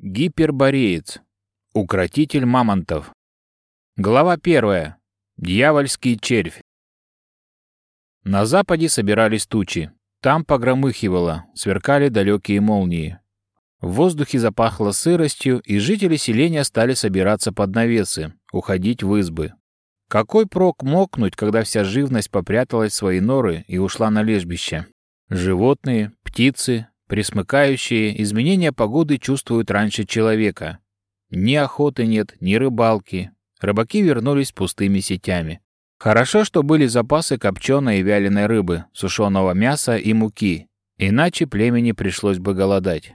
Гипербореец. Укротитель мамонтов. Глава первая. Дьявольский червь. На западе собирались тучи. Там погромыхивало, сверкали далекие молнии. В воздухе запахло сыростью, и жители селения стали собираться под навесы, уходить в избы. Какой прок мокнуть, когда вся живность попряталась в свои норы и ушла на лежбище? Животные, птицы, присмыкающие, изменения погоды чувствуют раньше человека. Ни охоты нет, ни рыбалки. Рыбаки вернулись пустыми сетями. Хорошо, что были запасы копченой и вяленой рыбы, сушеного мяса и муки, иначе племени пришлось бы голодать.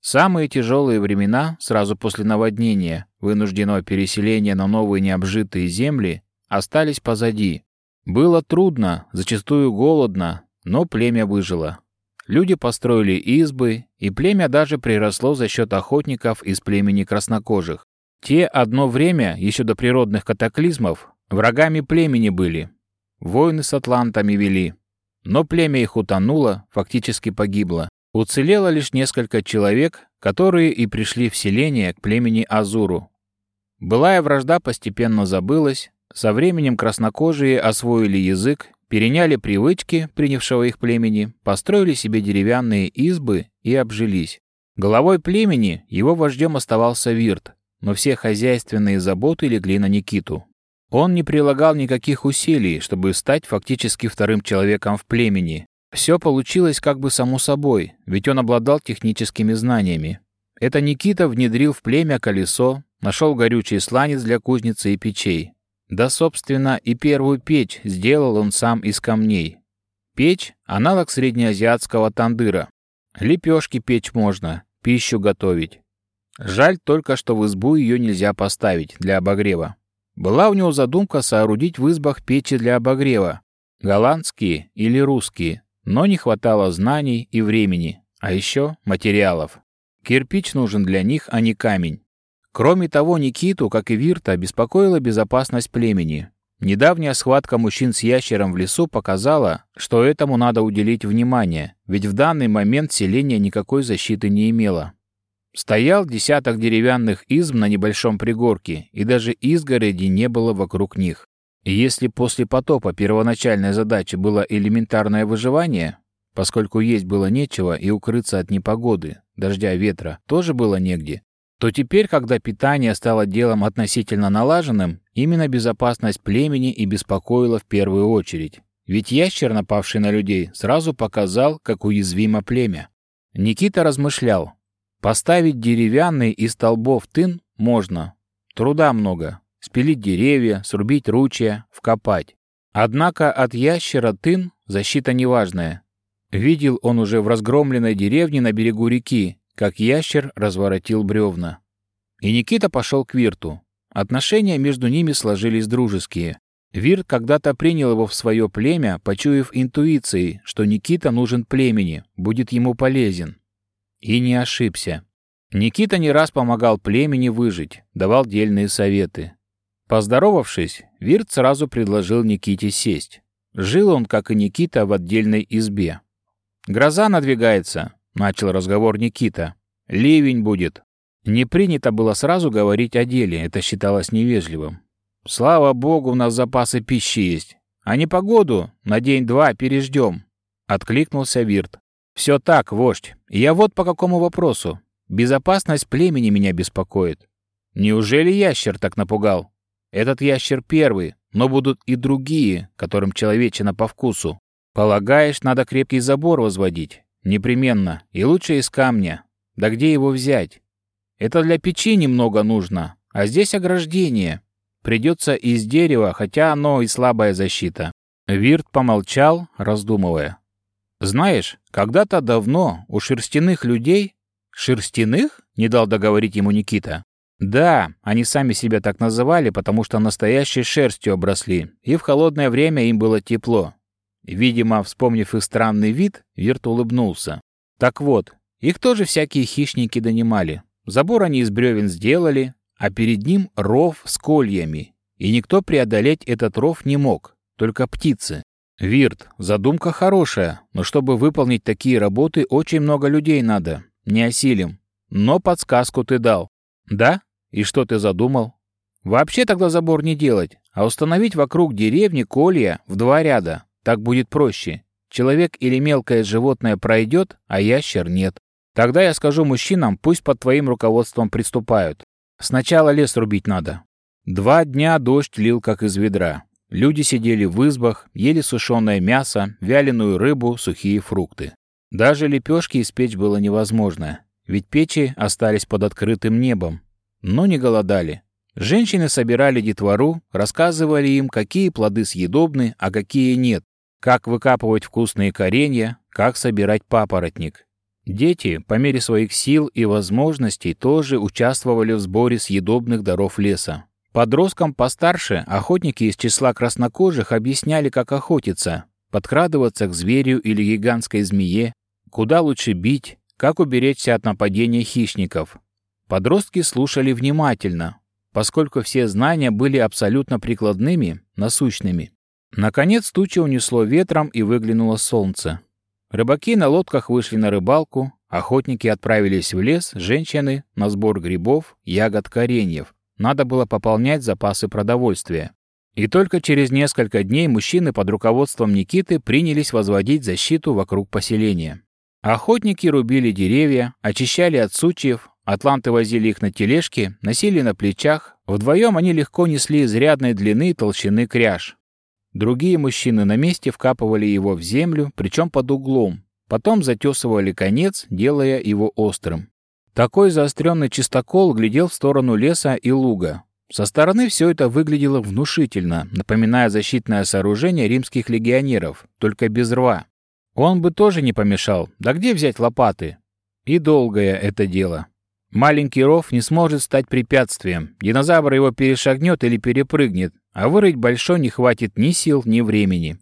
Самые тяжелые времена, сразу после наводнения, вынужденного переселения на новые необжитые земли, остались позади. Было трудно, зачастую голодно, но племя выжило. Люди построили избы, и племя даже приросло за счет охотников из племени краснокожих. Те одно время, еще до природных катаклизмов, врагами племени были. Войны с атлантами вели. Но племя их утонуло, фактически погибло. Уцелело лишь несколько человек, которые и пришли в селение к племени Азуру. Былая вражда постепенно забылась, со временем краснокожие освоили язык, переняли привычки принявшего их племени, построили себе деревянные избы и обжились. Головой племени его вождем оставался Вирт, но все хозяйственные заботы легли на Никиту. Он не прилагал никаких усилий, чтобы стать фактически вторым человеком в племени, все получилось как бы само собой, ведь он обладал техническими знаниями. Это Никита внедрил в племя колесо, нашел горючий сланец для кузницы и печей. Да, собственно, и первую печь сделал он сам из камней. Печь — аналог среднеазиатского тандыра. Лепешки печь можно, пищу готовить. Жаль только, что в избу ее нельзя поставить для обогрева. Была у него задумка соорудить в избах печи для обогрева, голландские или русские, но не хватало знаний и времени, а еще материалов. Кирпич нужен для них, а не камень. Кроме того, Никиту, как и Вирта, беспокоила безопасность племени. Недавняя схватка мужчин с ящером в лесу показала, что этому надо уделить внимание, ведь в данный момент селение никакой защиты не имело. Стоял десяток деревянных изм на небольшом пригорке, и даже изгороди не было вокруг них. И если после потопа первоначальной задачей было элементарное выживание, поскольку есть было нечего и укрыться от непогоды, дождя, ветра тоже было негде, то теперь, когда питание стало делом относительно налаженным, именно безопасность племени и беспокоила в первую очередь. Ведь ящер, напавший на людей, сразу показал, как уязвимо племя. Никита размышлял. Поставить деревянный из столбов тын можно. Труда много, спилить деревья, срубить ручья, вкопать. Однако от ящера тын защита неважная. Видел он уже в разгромленной деревне на берегу реки, как ящер разворотил бревна. И Никита пошел к Вирту. Отношения между ними сложились дружеские. Вирт когда-то принял его в свое племя, почуяв интуицией, что Никита нужен племени, будет ему полезен. И не ошибся. Никита не раз помогал племени выжить, давал дельные советы. Поздоровавшись, Вирт сразу предложил Никите сесть. Жил он, как и Никита, в отдельной избе. «Гроза надвигается», — начал разговор Никита. «Ливень будет». Не принято было сразу говорить о деле, это считалось невежливым. «Слава богу, у нас запасы пищи есть. А не погоду на день-два переждем», — откликнулся Вирт. «Все так, вождь. Я вот по какому вопросу. Безопасность племени меня беспокоит. Неужели ящер так напугал?» Этот ящер первый, но будут и другие, которым человечина по вкусу. Полагаешь, надо крепкий забор возводить? Непременно. И лучше из камня. Да где его взять? Это для печи немного нужно, а здесь ограждение. Придется из дерева, хотя оно и слабая защита. Вирт помолчал, раздумывая. Знаешь, когда-то давно у шерстяных людей... Шерстяных? Не дал договорить ему Никита. Да, они сами себя так называли, потому что настоящей шерстью обросли, и в холодное время им было тепло. Видимо, вспомнив их странный вид, Вирт улыбнулся. Так вот, их тоже всякие хищники донимали. Забор они из бревен сделали, а перед ним ров с кольями. И никто преодолеть этот ров не мог, только птицы. Вирт, задумка хорошая, но чтобы выполнить такие работы, очень много людей надо. Не осилим. но подсказку ты дал. Да? И что ты задумал? Вообще тогда забор не делать, а установить вокруг деревни колья в два ряда. Так будет проще. Человек или мелкое животное пройдет, а ящер нет. Тогда я скажу мужчинам, пусть под твоим руководством приступают. Сначала лес рубить надо. Два дня дождь лил как из ведра. Люди сидели в избах, ели сушеное мясо, вяленую рыбу, сухие фрукты. Даже лепешки испечь было невозможно, ведь печи остались под открытым небом. Но не голодали. Женщины собирали детвору, рассказывали им, какие плоды съедобны, а какие нет, как выкапывать вкусные коренья, как собирать папоротник. Дети, по мере своих сил и возможностей, тоже участвовали в сборе съедобных даров леса. Подросткам постарше охотники из числа краснокожих объясняли, как охотиться, подкрадываться к зверю или гигантской змее, куда лучше бить, как уберечься от нападения хищников. Подростки слушали внимательно, поскольку все знания были абсолютно прикладными, насущными. Наконец туча унесло ветром и выглянуло солнце. Рыбаки на лодках вышли на рыбалку, охотники отправились в лес, женщины — на сбор грибов, ягод, кореньев. Надо было пополнять запасы продовольствия. И только через несколько дней мужчины под руководством Никиты принялись возводить защиту вокруг поселения. Охотники рубили деревья, очищали от сучьев, атланты возили их на тележке, носили на плечах. Вдвоем они легко несли изрядной длины и толщины кряж. Другие мужчины на месте вкапывали его в землю, причем под углом. Потом затесывали конец, делая его острым. Такой заостренный чистокол глядел в сторону леса и луга. Со стороны все это выглядело внушительно, напоминая защитное сооружение римских легионеров, только без рва. Он бы тоже не помешал, да где взять лопаты? И долгое это дело. Маленький ров не сможет стать препятствием, динозавр его перешагнет или перепрыгнет, а вырыть большой не хватит ни сил, ни времени.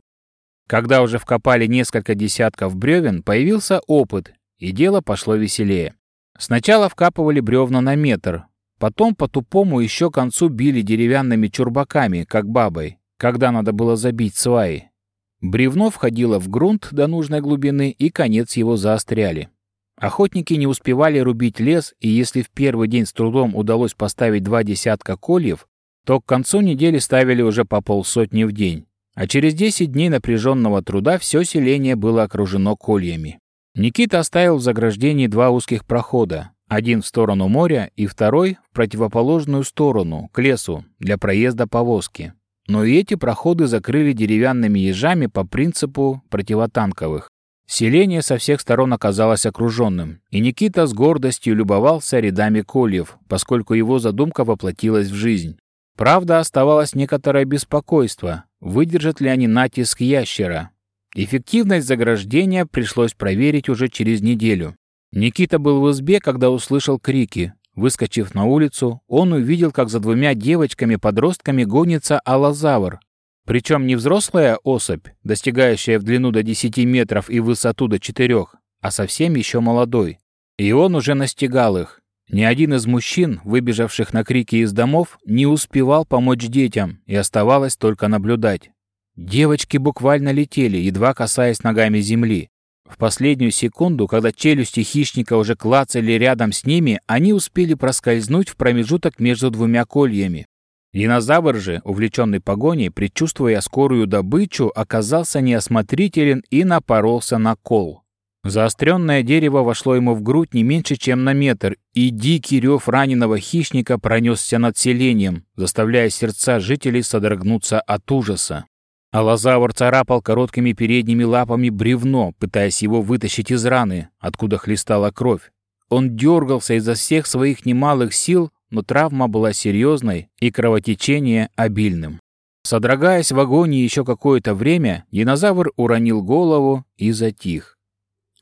Когда уже вкопали несколько десятков бревен, появился опыт, и дело пошло веселее. Сначала вкапывали бревна на метр, потом по тупому еще концу били деревянными чурбаками, как бабой, когда надо было забить сваи. Бревно входило в грунт до нужной глубины, и конец его заостряли. Охотники не успевали рубить лес, и если в первый день с трудом удалось поставить два десятка кольев, то к концу недели ставили уже по полсотни в день. А через 10 дней напряженного труда все селение было окружено кольями. Никита оставил в заграждении два узких прохода, один в сторону моря и второй в противоположную сторону, к лесу, для проезда повозки. Но и эти проходы закрыли деревянными ежами по принципу противотанковых. Селение со всех сторон оказалось окруженным, и Никита с гордостью любовался рядами кольев, поскольку его задумка воплотилась в жизнь. Правда, оставалось некоторое беспокойство, выдержат ли они натиск ящера, Эффективность заграждения пришлось проверить уже через неделю. Никита был в избе, когда услышал крики. Выскочив на улицу, он увидел, как за двумя девочками-подростками гонится аллозавр. Причем не взрослая особь, достигающая в длину до 10 метров и высоту до 4, а совсем еще молодой. И он уже настигал их. Ни один из мужчин, выбежавших на крики из домов, не успевал помочь детям, и оставалось только наблюдать. Девочки буквально летели, едва касаясь ногами земли. В последнюю секунду, когда челюсти хищника уже клацали рядом с ними, они успели проскользнуть в промежуток между двумя кольями. Динозавр же, увлеченный погоней, предчувствуя скорую добычу, оказался неосмотрителен и напоролся на кол. Заостренное дерево вошло ему в грудь не меньше, чем на метр, и дикий рев раненого хищника пронесся над селением, заставляя сердца жителей содрогнуться от ужаса. Алазавр царапал короткими передними лапами бревно, пытаясь его вытащить из раны, откуда хлестала кровь. Он дергался изо всех своих немалых сил, но травма была серьезной и кровотечение обильным. Содрогаясь в агонии еще какое-то время, динозавр уронил голову и затих.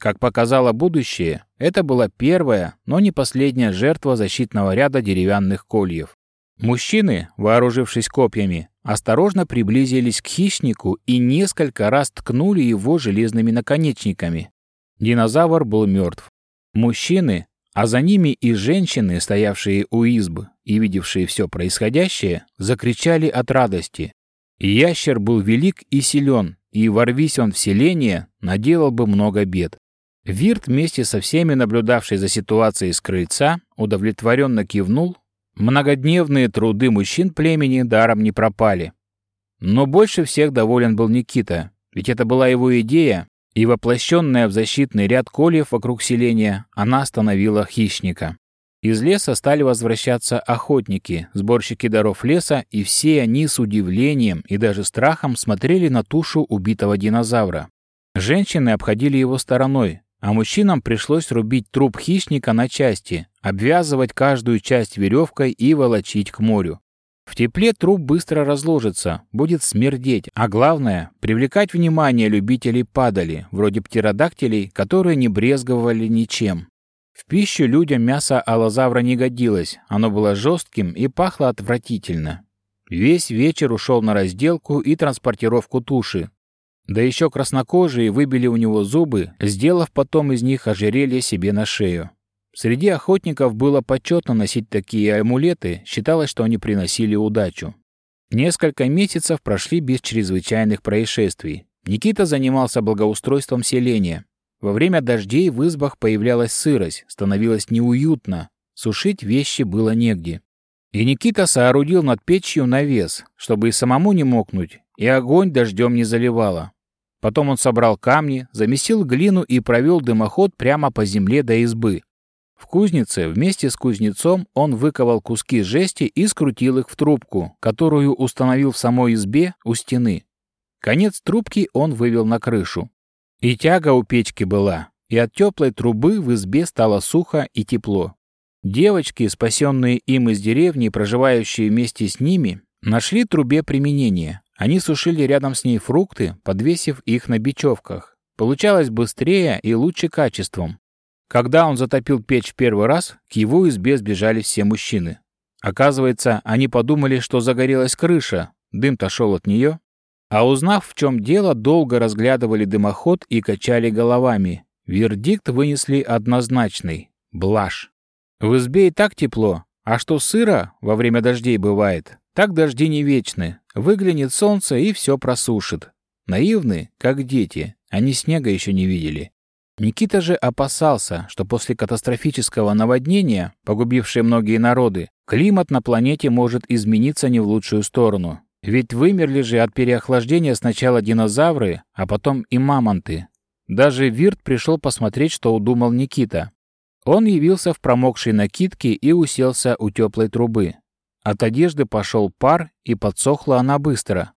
Как показало будущее, это была первая, но не последняя жертва защитного ряда деревянных кольев. Мужчины, вооружившись копьями, осторожно приблизились к хищнику и несколько раз ткнули его железными наконечниками. Динозавр был мертв. Мужчины, а за ними и женщины, стоявшие у избы и видевшие все происходящее, закричали от радости. Ящер был велик и силен, и, ворвись он в селение, наделал бы много бед. Вирт вместе со всеми наблюдавший за ситуацией с крыльца удовлетворенно кивнул. Многодневные труды мужчин племени даром не пропали. Но больше всех доволен был Никита, ведь это была его идея, и воплощенная в защитный ряд кольев вокруг селения, она остановила хищника. Из леса стали возвращаться охотники, сборщики даров леса, и все они с удивлением и даже страхом смотрели на тушу убитого динозавра. Женщины обходили его стороной, а мужчинам пришлось рубить труп хищника на части, обвязывать каждую часть веревкой и волочить к морю. В тепле труп быстро разложится, будет смердеть, а главное — привлекать внимание любителей падали, вроде птеродактилей, которые не брезговали ничем. В пищу людям мясо аллозавра не годилось, оно было жестким и пахло отвратительно. Весь вечер ушел на разделку и транспортировку туши. Да еще краснокожие выбили у него зубы, сделав потом из них ожерелье себе на шею. Среди охотников было почетно носить такие амулеты, считалось, что они приносили удачу. Несколько месяцев прошли без чрезвычайных происшествий. Никита занимался благоустройством селения. Во время дождей в избах появлялась сырость, становилось неуютно, сушить вещи было негде. И Никита соорудил над печью навес, чтобы и самому не мокнуть, и огонь дождем не заливало. Потом он собрал камни, замесил глину и провел дымоход прямо по земле до избы. В кузнице вместе с кузнецом он выковал куски жести и скрутил их в трубку, которую установил в самой избе у стены. Конец трубки он вывел на крышу. И тяга у печки была, и от теплой трубы в избе стало сухо и тепло. Девочки, спасенные им из деревни, проживающие вместе с ними, нашли трубе применение. Они сушили рядом с ней фрукты, подвесив их на бечевках. Получалось быстрее и лучше качеством. Когда он затопил печь первый раз, к его избе сбежали все мужчины. Оказывается, они подумали, что загорелась крыша, дым-то шел от нее, а узнав, в чем дело, долго разглядывали дымоход и качали головами. Вердикт вынесли однозначный — блажь. В избе и так тепло, а что сыро во время дождей бывает, так дожди не вечны. Выглянет солнце и все просушит. Наивны, как дети, они снега еще не видели. Никита же опасался, что после катастрофического наводнения, погубившего многие народы, климат на планете может измениться не в лучшую сторону. Ведь вымерли же от переохлаждения сначала динозавры, а потом и мамонты. Даже Вирт пришел посмотреть, что удумал Никита. Он явился в промокшей накидке и уселся у теплой трубы. От одежды пошел пар, и подсохла она быстро.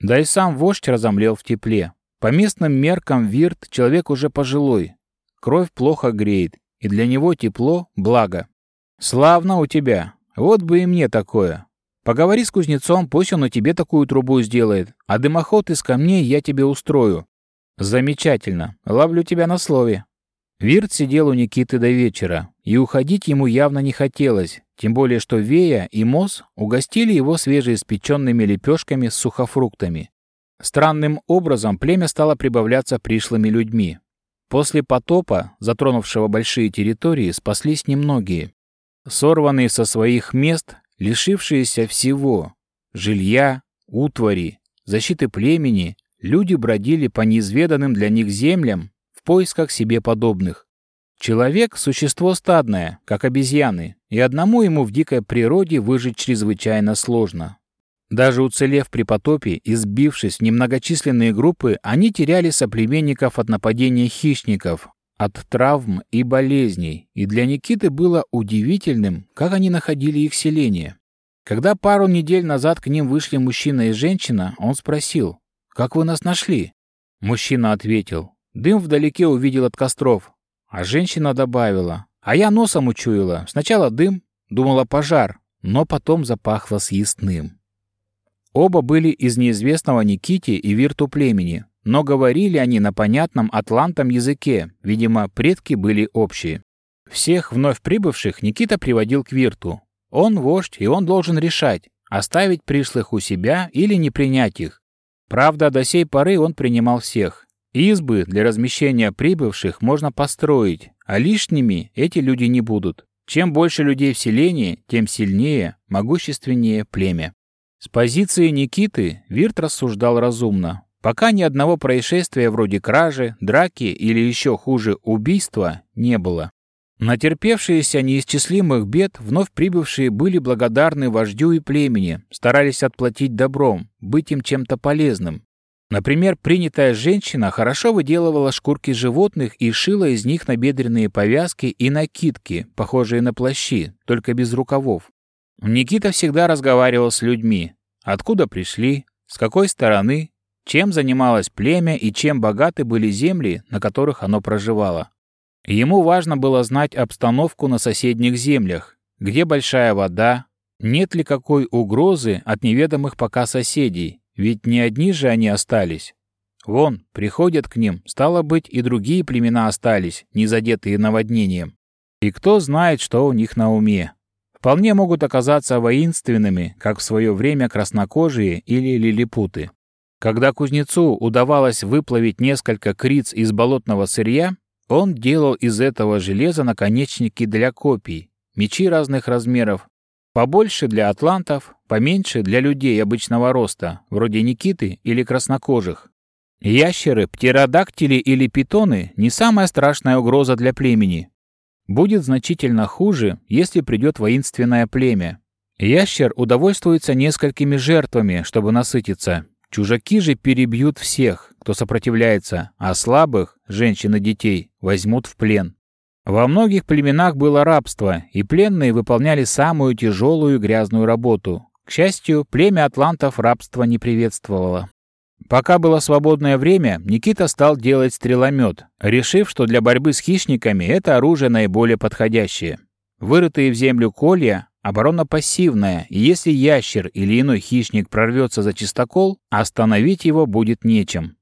Да и сам вождь разомлел в тепле. По местным меркам Вирт человек уже пожилой. Кровь плохо греет, и для него тепло – благо. «Славно у тебя. Вот бы и мне такое. Поговори с кузнецом, пусть он и тебе такую трубу сделает, а дымоход из камней я тебе устрою. Замечательно. Ловлю тебя на слове. Вирт сидел у Никиты до вечера, и уходить ему явно не хотелось, тем более что Вея и Мос угостили его свежеиспеченными лепешками с сухофруктами. Странным образом племя стало прибавляться пришлыми людьми. После потопа, затронувшего большие территории, спаслись немногие. Сорванные со своих мест, Лишившиеся всего — жилья, утвари, защиты племени, люди бродили по неизведанным для них землям в поисках себе подобных. Человек — существо стадное, как обезьяны, и одному ему в дикой природе выжить чрезвычайно сложно. Даже уцелев при потопе и сбившись в немногочисленные группы, они теряли соплеменников от нападения хищников, от травм и болезней, и для Никиты было удивительным, как они находили их селение. Когда пару недель назад к ним вышли мужчина и женщина, он спросил, «Как вы нас нашли?» Мужчина ответил, «Дым вдалеке увидел от костров». А женщина добавила, «А я носом учуяла. Сначала дым, думала пожар, но потом запахло съестным». Оба были из неизвестного Никите и Вирту племени, но говорили они на понятном атлантом языке, видимо, предки были общие. Всех вновь прибывших Никита приводил к Вирту. Он вождь, и он должен решать, оставить пришлых у себя или не принять их. Правда, до сей поры он принимал всех. Избы для размещения прибывших можно построить, а лишними эти люди не будут. Чем больше людей в селении, тем сильнее, могущественнее племя. С позиции Никиты Вирт рассуждал разумно. Пока ни одного происшествия вроде кражи, драки или еще хуже убийства не было. Натерпевшиеся неисчислимых бед, вновь прибывшие были благодарны вождю и племени, старались отплатить добром, быть им чем-то полезным. Например, принятая женщина хорошо выделывала шкурки животных и шила из них набедренные повязки и накидки, похожие на плащи, только без рукавов. Никита всегда разговаривал с людьми. Откуда пришли, с какой стороны, чем занималось племя и чем богаты были земли, на которых оно проживало. Ему важно было знать обстановку на соседних землях, где большая вода, нет ли какой угрозы от неведомых пока соседей, ведь не одни же они остались. Вон, приходят к ним, стало быть, и другие племена остались, не задетые наводнением. И кто знает, что у них на уме. Вполне могут оказаться воинственными, как в свое время краснокожие или лилипуты. Когда кузнецу удавалось выплавить несколько криц из болотного сырья, он делал из этого железа наконечники для копий, мечи разных размеров, побольше для атлантов, поменьше для людей обычного роста, вроде Никиты или краснокожих. Ящеры, птеродактили или питоны – не самая страшная угроза для племени. Будет значительно хуже, если придет воинственное племя. Ящер удовольствуется несколькими жертвами, чтобы насытиться. Чужаки же перебьют всех, кто сопротивляется, а слабых, женщин и детей, возьмут в плен. Во многих племенах было рабство, и пленные выполняли самую тяжелую грязную работу. К счастью, племя атлантов рабство не приветствовало. Пока было свободное время, Никита стал делать стреломет, решив, что для борьбы с хищниками это оружие наиболее подходящее. Вырытые в землю колья Оборона пассивная, и если ящер или иной хищник прорвется за чистокол, остановить его будет нечем.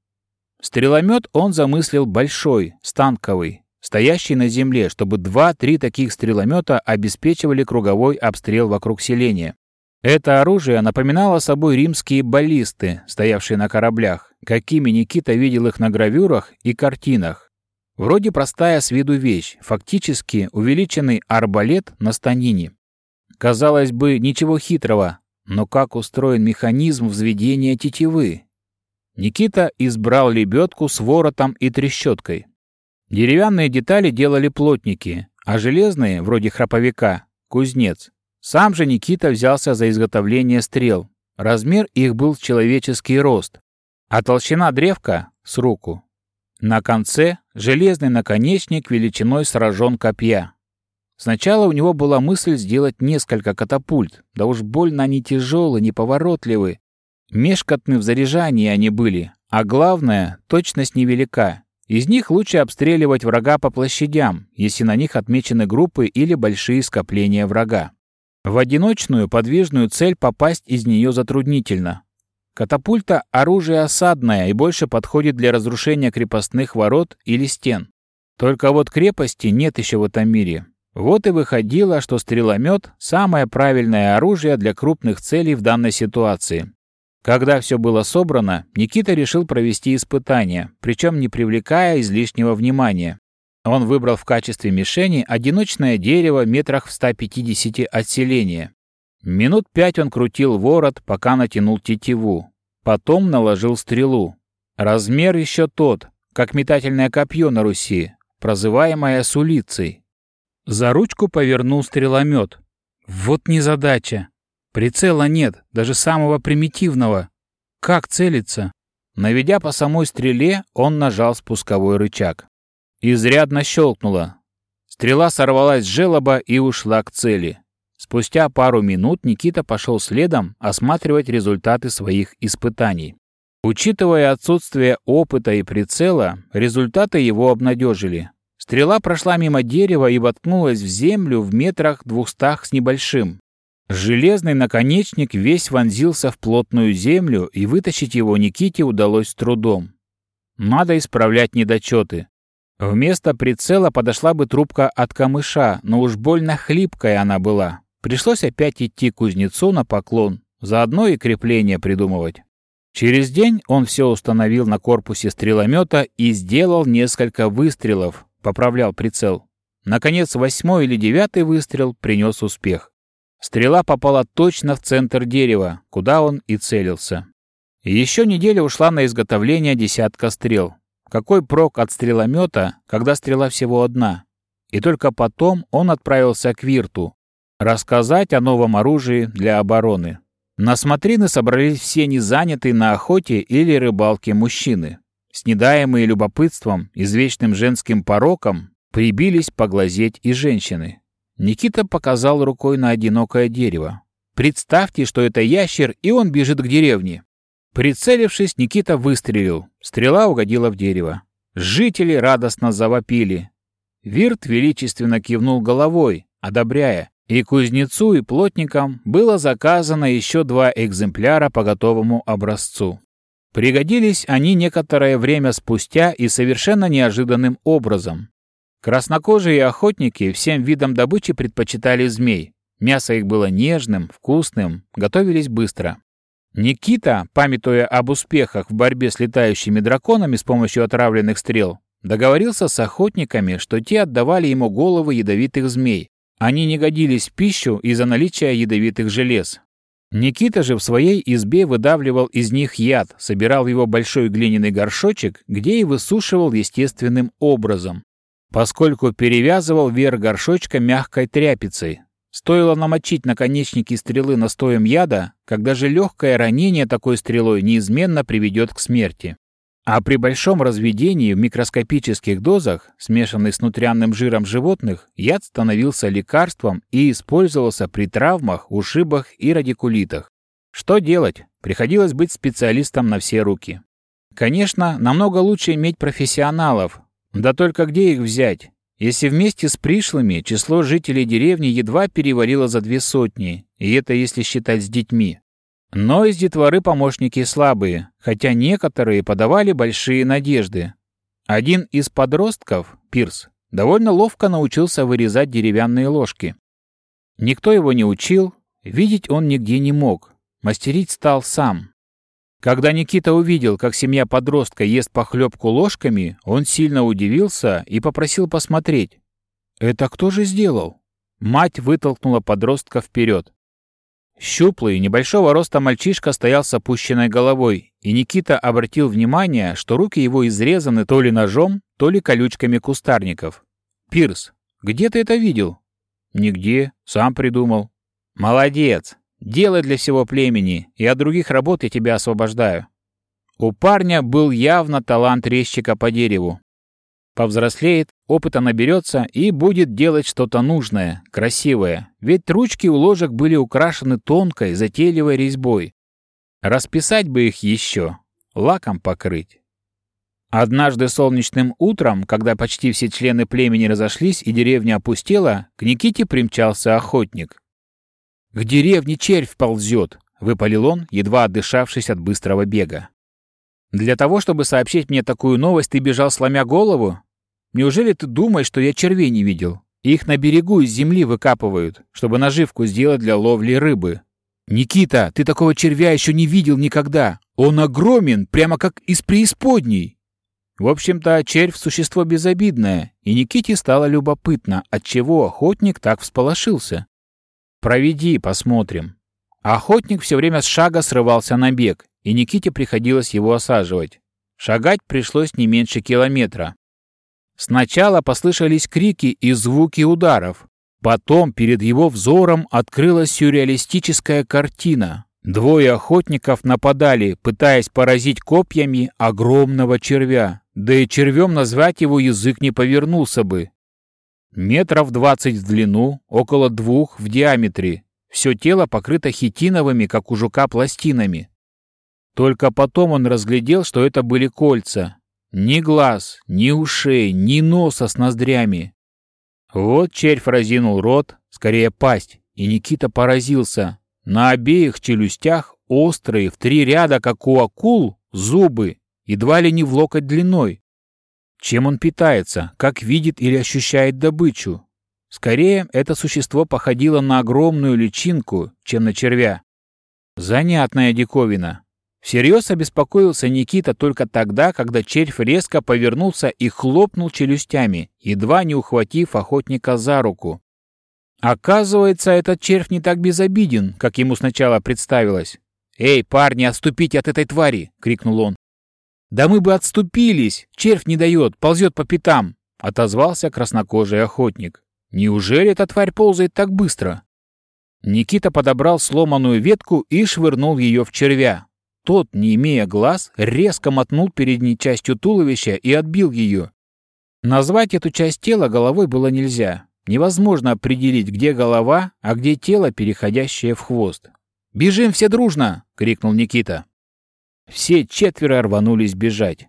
Стреломет он замыслил большой, станковый, стоящий на земле, чтобы два-три таких стреломета обеспечивали круговой обстрел вокруг селения. Это оружие напоминало собой римские баллисты, стоявшие на кораблях, какими Никита видел их на гравюрах и картинах. Вроде простая с виду вещь, фактически увеличенный арбалет на станине. Казалось бы, ничего хитрого, но как устроен механизм взведения тетивы? Никита избрал лебедку с воротом и трещоткой. Деревянные детали делали плотники, а железные, вроде храповика, кузнец. Сам же Никита взялся за изготовление стрел. Размер их был человеческий рост, а толщина древка — с руку. На конце — железный наконечник величиной с рожон копья. Сначала у него была мысль сделать несколько катапульт, да уж больно они тяжелые, неповоротливы. Мешкотны в заряжании они были, а главное, точность невелика. Из них лучше обстреливать врага по площадям, если на них отмечены группы или большие скопления врага. В одиночную подвижную цель попасть из нее затруднительно. Катапульта – оружие осадное и больше подходит для разрушения крепостных ворот или стен. Только вот крепости нет еще в этом мире. Вот и выходило, что стреломет – самое правильное оружие для крупных целей в данной ситуации. Когда все было собрано, Никита решил провести испытание, причем не привлекая излишнего внимания. Он выбрал в качестве мишени одиночное дерево метрах в 150 от селения. Минут пять он крутил ворот, пока натянул тетиву. Потом наложил стрелу. Размер еще тот, как метательное копье на Руси, прозываемое сулицей. За ручку повернул стреломет. Вот незадача. Прицела нет, даже самого примитивного. Как целиться? Наведя по самой стреле, он нажал спусковой рычаг. Изрядно щелкнуло. Стрела сорвалась с желоба и ушла к цели. Спустя пару минут Никита пошел следом осматривать результаты своих испытаний. Учитывая отсутствие опыта и прицела, результаты его обнадежили. Стрела прошла мимо дерева и воткнулась в землю в метрах двухстах с небольшим. Железный наконечник весь вонзился в плотную землю, и вытащить его Никите удалось с трудом. Надо исправлять недочеты. Вместо прицела подошла бы трубка от камыша, но уж больно хлипкая она была. Пришлось опять идти к кузнецу на поклон, заодно и крепление придумывать. Через день он все установил на корпусе стреломета и сделал несколько выстрелов, поправлял прицел. Наконец, восьмой или девятый выстрел принес успех. Стрела попала точно в центр дерева, куда он и целился. Еще неделя ушла на изготовление десятка стрел. Какой прок от стреломета, когда стрела всего одна? И только потом он отправился к Вирту, рассказать о новом оружии для обороны. На смотрины собрались все незанятые на охоте или рыбалке мужчины. Снедаемые любопытством, извечным женским пороком, прибились поглазеть и женщины. Никита показал рукой на одинокое дерево. Представьте, что это ящер, и он бежит к деревне. Прицелившись, Никита выстрелил. Стрела угодила в дерево. Жители радостно завопили. Вирт величественно кивнул головой, одобряя, и кузнецу и плотникам было заказано еще два экземпляра по готовому образцу. Пригодились они некоторое время спустя и совершенно неожиданным образом. Краснокожие охотники всем видам добычи предпочитали змей. Мясо их было нежным, вкусным, готовились быстро. Никита, памятуя об успехах в борьбе с летающими драконами с помощью отравленных стрел, договорился с охотниками, что те отдавали ему головы ядовитых змей. Они не годились в пищу из-за наличия ядовитых желез. Никита же в своей избе выдавливал из них яд, собирал его большой глиняный горшочек, где и высушивал естественным образом, поскольку перевязывал верх горшочка мягкой тряпицей, Стоило намочить наконечники стрелы настоем яда, когда же легкое ранение такой стрелой неизменно приведет к смерти. А при большом разведении в микроскопических дозах, смешанный с нутрянным жиром животных, яд становился лекарством и использовался при травмах, ушибах и радикулитах. Что делать? Приходилось быть специалистом на все руки. Конечно, намного лучше иметь профессионалов. Да только где их взять? Если вместе с пришлыми число жителей деревни едва перевалило за две сотни, и это если считать с детьми. Но из детворы помощники слабые, хотя некоторые подавали большие надежды. Один из подростков, Пирс, довольно ловко научился вырезать деревянные ложки. Никто его не учил, видеть он нигде не мог, мастерить стал сам. Когда Никита увидел, как семья подростка ест похлебку ложками, он сильно удивился и попросил посмотреть. «Это кто же сделал?» Мать вытолкнула подростка вперед. Щуплый, небольшого роста мальчишка стоял с опущенной головой, и Никита обратил внимание, что руки его изрезаны то ли ножом, то ли колючками кустарников. «Пирс, где ты это видел?» «Нигде, сам придумал». «Молодец! Делай для всего племени, и от других работ я тебя освобождаю». У парня был явно талант резчика по дереву. Повзрослеет, опыта наберется и будет делать что-то нужное, красивое, ведь ручки у ложек были украшены тонкой, затейливой резьбой. Расписать бы их еще, лаком покрыть. Однажды солнечным утром, когда почти все члены племени разошлись и деревня опустела, к Никите примчался охотник. «К деревне червь ползет!» — выпалил он, едва отдышавшись от быстрого бега. «Для того, чтобы сообщить мне такую новость, ты бежал, сломя голову? Неужели ты думаешь, что я червей не видел? Их на берегу из земли выкапывают, чтобы наживку сделать для ловли рыбы. Никита, ты такого червя еще не видел никогда. Он огромен, прямо как из преисподней!» В общем-то, червь — существо безобидное, и Никите стало любопытно, отчего охотник так всполошился. Проведи, посмотрим. Охотник все время с шага срывался на бег, и Никите приходилось его осаживать. Шагать пришлось не меньше километра. Сначала послышались крики и звуки ударов. Потом перед его взором открылась сюрреалистическая картина. Двое охотников нападали, пытаясь поразить копьями огромного червя. Да и червем назвать его язык не повернулся бы. Метров двадцать в длину, около двух в диаметре. Все тело покрыто хитиновыми, как у жука, пластинами. Только потом он разглядел, что это были кольца. Ни глаз, ни ушей, ни носа с ноздрями. Вот червь разинул рот, скорее пасть, и Никита поразился. На обеих челюстях острые, в три ряда, как у акул, зубы, едва ли не в локоть длиной. Чем он питается, как видит или ощущает добычу? Скорее, это существо походило на огромную личинку, чем на червя. Занятная диковина. Всерьез обеспокоился Никита только тогда, когда червь резко повернулся и хлопнул челюстями, едва не ухватив охотника за руку. Оказывается, этот червь не так безобиден, как ему сначала представилось. «Эй, парни, отступите от этой твари!» — крикнул он. «Да мы бы отступились! Червь не дает, ползет по пятам!» — отозвался краснокожий охотник. «Неужели эта тварь ползает так быстро?» Никита подобрал сломанную ветку и швырнул ее в червя. Тот, не имея глаз, резко мотнул передней частью туловища и отбил ее. Назвать эту часть тела головой было нельзя. Невозможно определить, где голова, а где тело, переходящее в хвост. «Бежим все дружно!» — крикнул Никита. Все четверо рванулись бежать.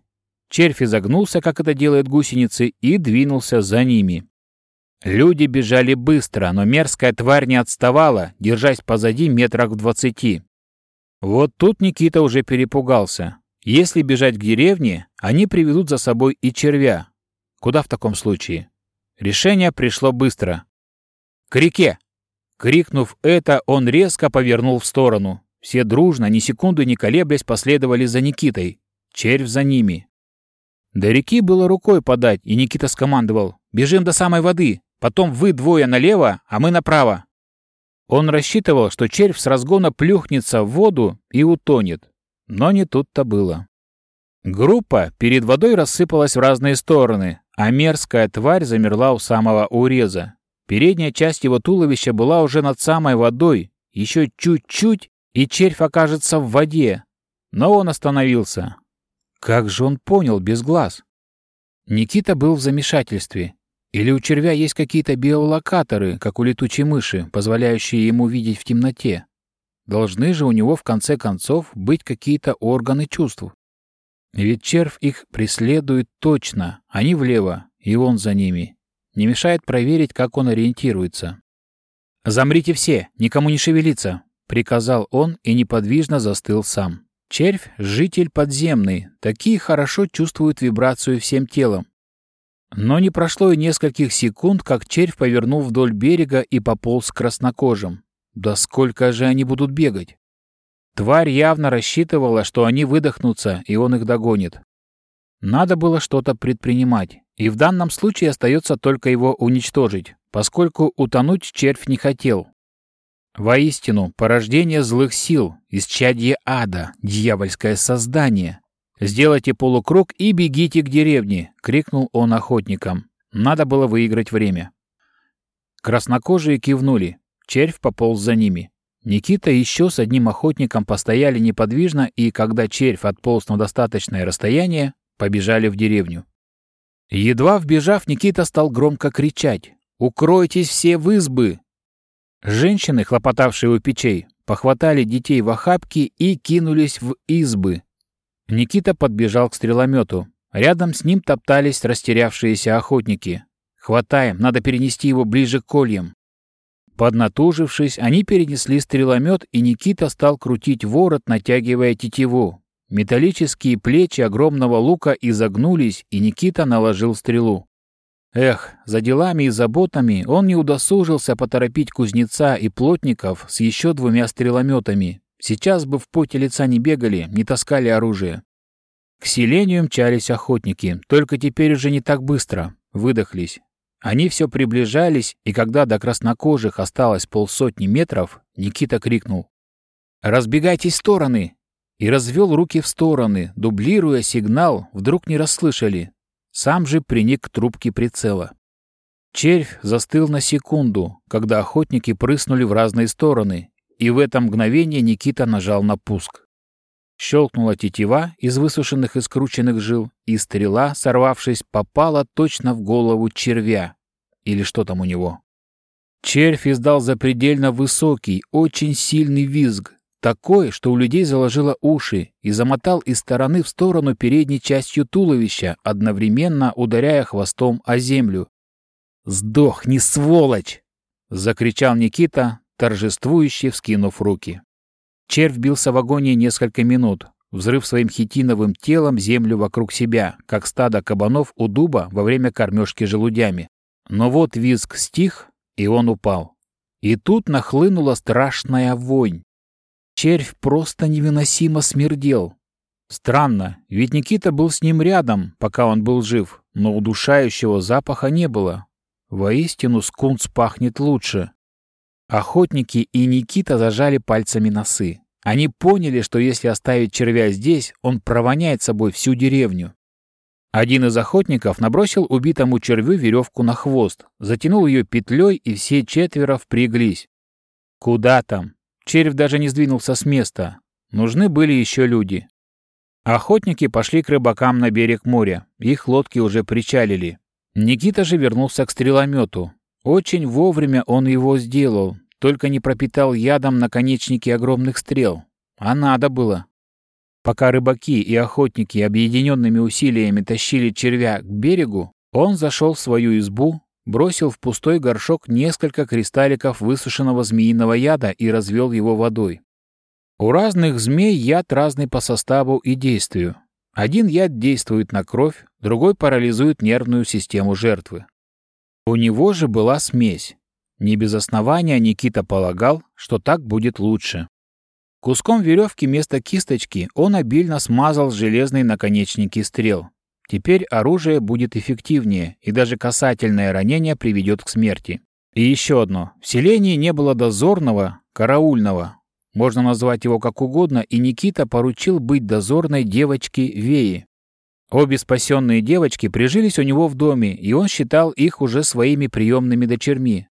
Червь изогнулся, как это делают гусеницы, и двинулся за ними. Люди бежали быстро, но мерзкая тварь не отставала, держась позади метрах в двадцати. Вот тут Никита уже перепугался. Если бежать к деревне, они приведут за собой и червя. Куда в таком случае? Решение пришло быстро. «К реке!» Крикнув это, он резко повернул в сторону. Все дружно, ни секунду не колеблясь, последовали за Никитой. Червь за ними. До реки было рукой подать, и Никита скомандовал. «Бежим до самой воды, потом вы двое налево, а мы направо». Он рассчитывал, что червь с разгона плюхнется в воду и утонет. Но не тут-то было. Группа перед водой рассыпалась в разные стороны, а мерзкая тварь замерла у самого уреза. Передняя часть его туловища была уже над самой водой, еще чуть-чуть, и червь окажется в воде. Но он остановился. Как же он понял без глаз? Никита был в замешательстве. Или у червя есть какие-то биолокаторы, как у летучей мыши, позволяющие ему видеть в темноте? Должны же у него в конце концов быть какие-то органы чувств. Ведь червь их преследует точно, они влево, и он за ними. Не мешает проверить, как он ориентируется. «Замрите все, никому не шевелиться!» — приказал он и неподвижно застыл сам. Червь — житель подземный, такие хорошо чувствуют вибрацию всем телом. Но не прошло и нескольких секунд, как червь повернул вдоль берега и пополз к краснокожим. Да сколько же они будут бегать? Тварь явно рассчитывала, что они выдохнутся, и он их догонит. Надо было что-то предпринимать, и в данном случае остается только его уничтожить, поскольку утонуть червь не хотел. Воистину, порождение злых сил, исчадье ада, дьявольское создание. «Сделайте полукруг и бегите к деревне!» — крикнул он охотникам. Надо было выиграть время. Краснокожие кивнули. Червь пополз за ними. Никита еще с одним охотником постояли неподвижно и, когда червь отполз на достаточное расстояние, побежали в деревню. Едва вбежав, Никита стал громко кричать. «Укройтесь все в избы! Женщины, хлопотавшие у печей, похватали детей в охапки и кинулись в избы. Никита подбежал к стреломету. Рядом с ним топтались растерявшиеся охотники. «Хватаем, надо перенести его ближе к кольям». Поднатужившись, они перенесли стреломет, и Никита стал крутить ворот, натягивая тетиву. Металлические плечи огромного лука изогнулись, и Никита наложил стрелу. Эх, за делами и заботами он не удосужился поторопить кузнеца и плотников с еще двумя стрелометами. Сейчас бы в поте лица не бегали, не таскали оружие. К селению мчались охотники, только теперь уже не так быстро, выдохлись. Они все приближались, и когда до краснокожих осталось полсотни метров, Никита крикнул. «Разбегайтесь в стороны!» и развел руки в стороны, дублируя сигнал, вдруг не расслышали, сам же приник к трубке прицела. Червь застыл на секунду, когда охотники прыснули в разные стороны, и в это мгновение Никита нажал на пуск. Щелкнула тетива из высушенных и скрученных жил, и стрела, сорвавшись, попала точно в голову червя. Или что там у него? Червь издал запредельно высокий, очень сильный визг, такой, что у людей заложило уши, и замотал из стороны в сторону передней частью туловища, одновременно ударяя хвостом о землю. «Сдохни, сволочь!» — закричал Никита, торжествующе вскинув руки. Червь бился в агонии несколько минут, взрыв своим хитиновым телом землю вокруг себя, как стадо кабанов у дуба во время кормежки желудями. Но вот визг стих, и он упал. И тут нахлынула страшная вонь. Червь просто невыносимо смердел. Странно, ведь Никита был с ним рядом, пока он был жив, но удушающего запаха не было. Воистину скунс пахнет лучше. Охотники и Никита зажали пальцами носы. Они поняли, что если оставить червя здесь, он провоняет собой всю деревню. Один из охотников набросил убитому червю веревку на хвост, затянул ее петлей, и все четверо впряглись. Куда там? Червь даже не сдвинулся с места. Нужны были еще люди. Охотники пошли к рыбакам на берег моря. Их лодки уже причалили. Никита же вернулся к стреломету. Очень вовремя он его сделал, только не пропитал ядом наконечники огромных стрел. А надо было. Пока рыбаки и охотники объединенными усилиями тащили червя к берегу, он зашел в свою избу, бросил в пустой горшок несколько кристалликов высушенного змеиного яда и развел его водой. У разных змей яд разный по составу и действию. Один яд действует на кровь, другой парализует нервную систему жертвы. У него же была смесь. Не без основания Никита полагал, что так будет лучше. Куском веревки вместо кисточки он обильно смазал железные наконечники стрел. Теперь оружие будет эффективнее, и даже касательное ранение приведет к смерти. И еще одно. В селении не было дозорного, караульного, можно назвать его как угодно, и Никита поручил быть дозорной девочке Веи. Обе спасенные девочки прижились у него в доме, и он считал их уже своими приемными дочерьми.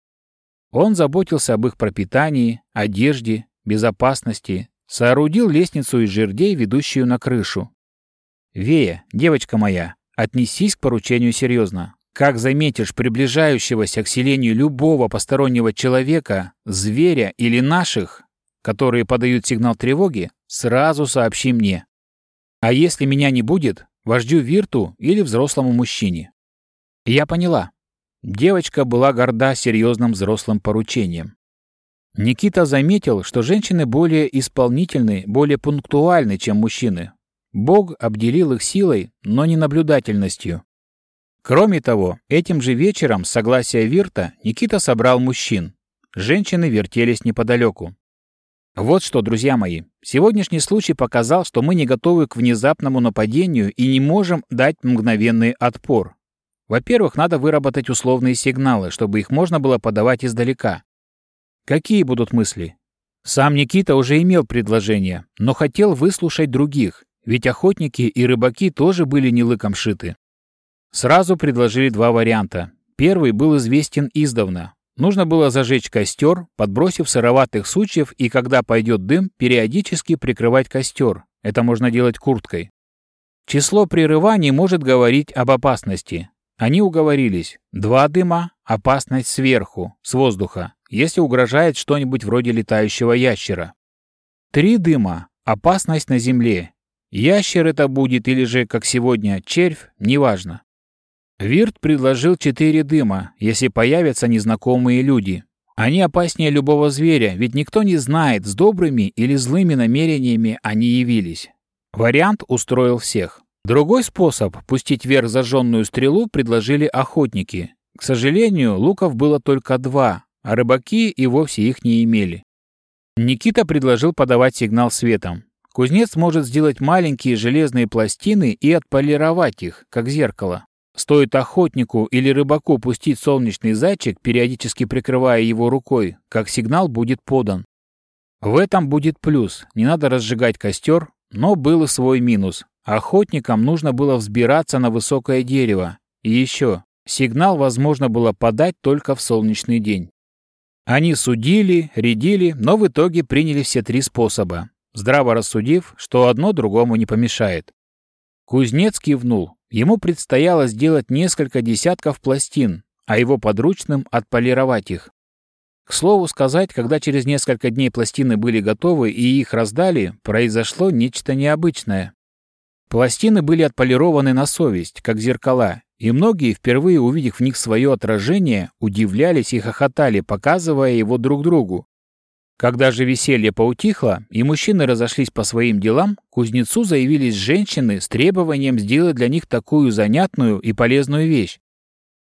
Он заботился об их пропитании, одежде, безопасности, соорудил лестницу из жердей, ведущую на крышу. «Вея, девочка моя, отнесись к поручению серьезно. Как заметишь приближающегося к селению любого постороннего человека, зверя или наших, которые подают сигнал тревоги, сразу сообщи мне. А если меня не будет, вождю Вирту или взрослому мужчине. Я поняла. Девочка была горда серьезным взрослым поручением. Никита заметил, что женщины более исполнительны, более пунктуальны, чем мужчины. Бог обделил их силой, но не наблюдательностью. Кроме того, этим же вечером, с согласия Вирта, Никита собрал мужчин. Женщины вертелись неподалеку. Вот что, друзья мои, сегодняшний случай показал, что мы не готовы к внезапному нападению и не можем дать мгновенный отпор. Во-первых, надо выработать условные сигналы, чтобы их можно было подавать издалека. Какие будут мысли? Сам Никита уже имел предложение, но хотел выслушать других, ведь охотники и рыбаки тоже были не лыком шиты. Сразу предложили два варианта. Первый был известен издавна. Нужно было зажечь костер, подбросив сыроватых сучьев, и когда пойдет дым, периодически прикрывать костер. Это можно делать курткой. Число прерываний может говорить об опасности. Они уговорились. Два дыма – опасность сверху, с воздуха, если угрожает что-нибудь вроде летающего ящера. Три дыма – опасность на земле. Ящер это будет или же, как сегодня, червь, неважно. Вирт предложил четыре дыма, если появятся незнакомые люди. Они опаснее любого зверя, ведь никто не знает, с добрыми или злыми намерениями они явились. Вариант устроил всех. Другой способ – пустить вверх зажженную стрелу предложили охотники. К сожалению, луков было только два, а рыбаки и вовсе их не имели. Никита предложил подавать сигнал светом. Кузнец может сделать маленькие железные пластины и отполировать их, как зеркало. Стоит охотнику или рыбаку пустить солнечный зайчик, периодически прикрывая его рукой, как сигнал будет подан. В этом будет плюс, не надо разжигать костер, но был и свой минус. Охотникам нужно было взбираться на высокое дерево. И еще, сигнал возможно было подать только в солнечный день. Они судили, рядили, но в итоге приняли все три способа, здраво рассудив, что одно другому не помешает. Кузнец кивнул. Ему предстояло сделать несколько десятков пластин, а его подручным отполировать их. К слову сказать, когда через несколько дней пластины были готовы и их раздали, произошло нечто необычное. Пластины были отполированы на совесть, как зеркала, и многие, впервые увидев в них свое отражение, удивлялись и хохотали, показывая его друг другу, когда же веселье поутихло, и мужчины разошлись по своим делам, кузнецу заявились женщины с требованием сделать для них такую занятную и полезную вещь.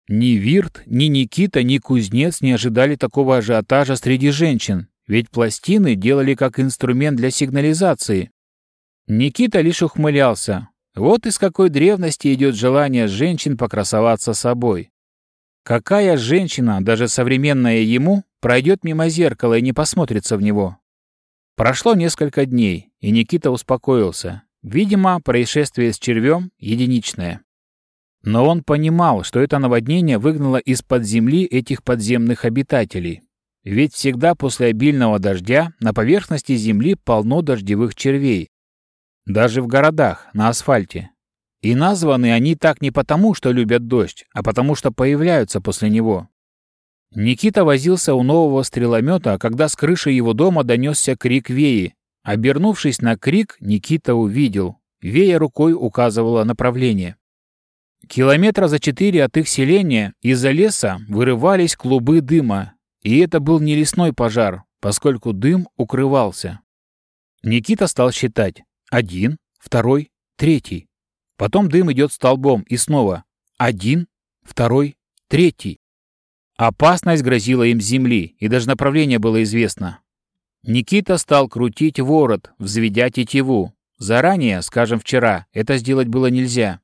Ни Вирт, ни Никита, ни кузнец не ожидали такого ажиотажа среди женщин, ведь пластины делали как инструмент для сигнализации. Никита лишь ухмылялся. Вот из какой древности идет желание женщин покрасоваться собой. Какая женщина, даже современная ему, пройдет мимо зеркала и не посмотрится в него? Прошло несколько дней, и Никита успокоился. Видимо, происшествие с червем единичное. Но он понимал, что это наводнение выгнало из-под земли этих подземных обитателей. Ведь всегда после обильного дождя на поверхности земли полно дождевых червей. Даже в городах, на асфальте. И названы они так не потому, что любят дождь, а потому что появляются после него. Никита возился у нового стреломета, когда с крыши его дома донесся крик Веи. Обернувшись на крик, Никита увидел. Вея рукой указывала направление. Километра за четыре от их селения из-за леса вырывались клубы дыма, и это был не лесной пожар, поскольку дым укрывался. Никита стал считать. Один, второй, третий. Потом дым идет столбом, и снова один, второй, третий. Опасность грозила им с земли, и даже направление было известно. Никита стал крутить ворот, взведя тетиву. Заранее, скажем вчера, это сделать было нельзя.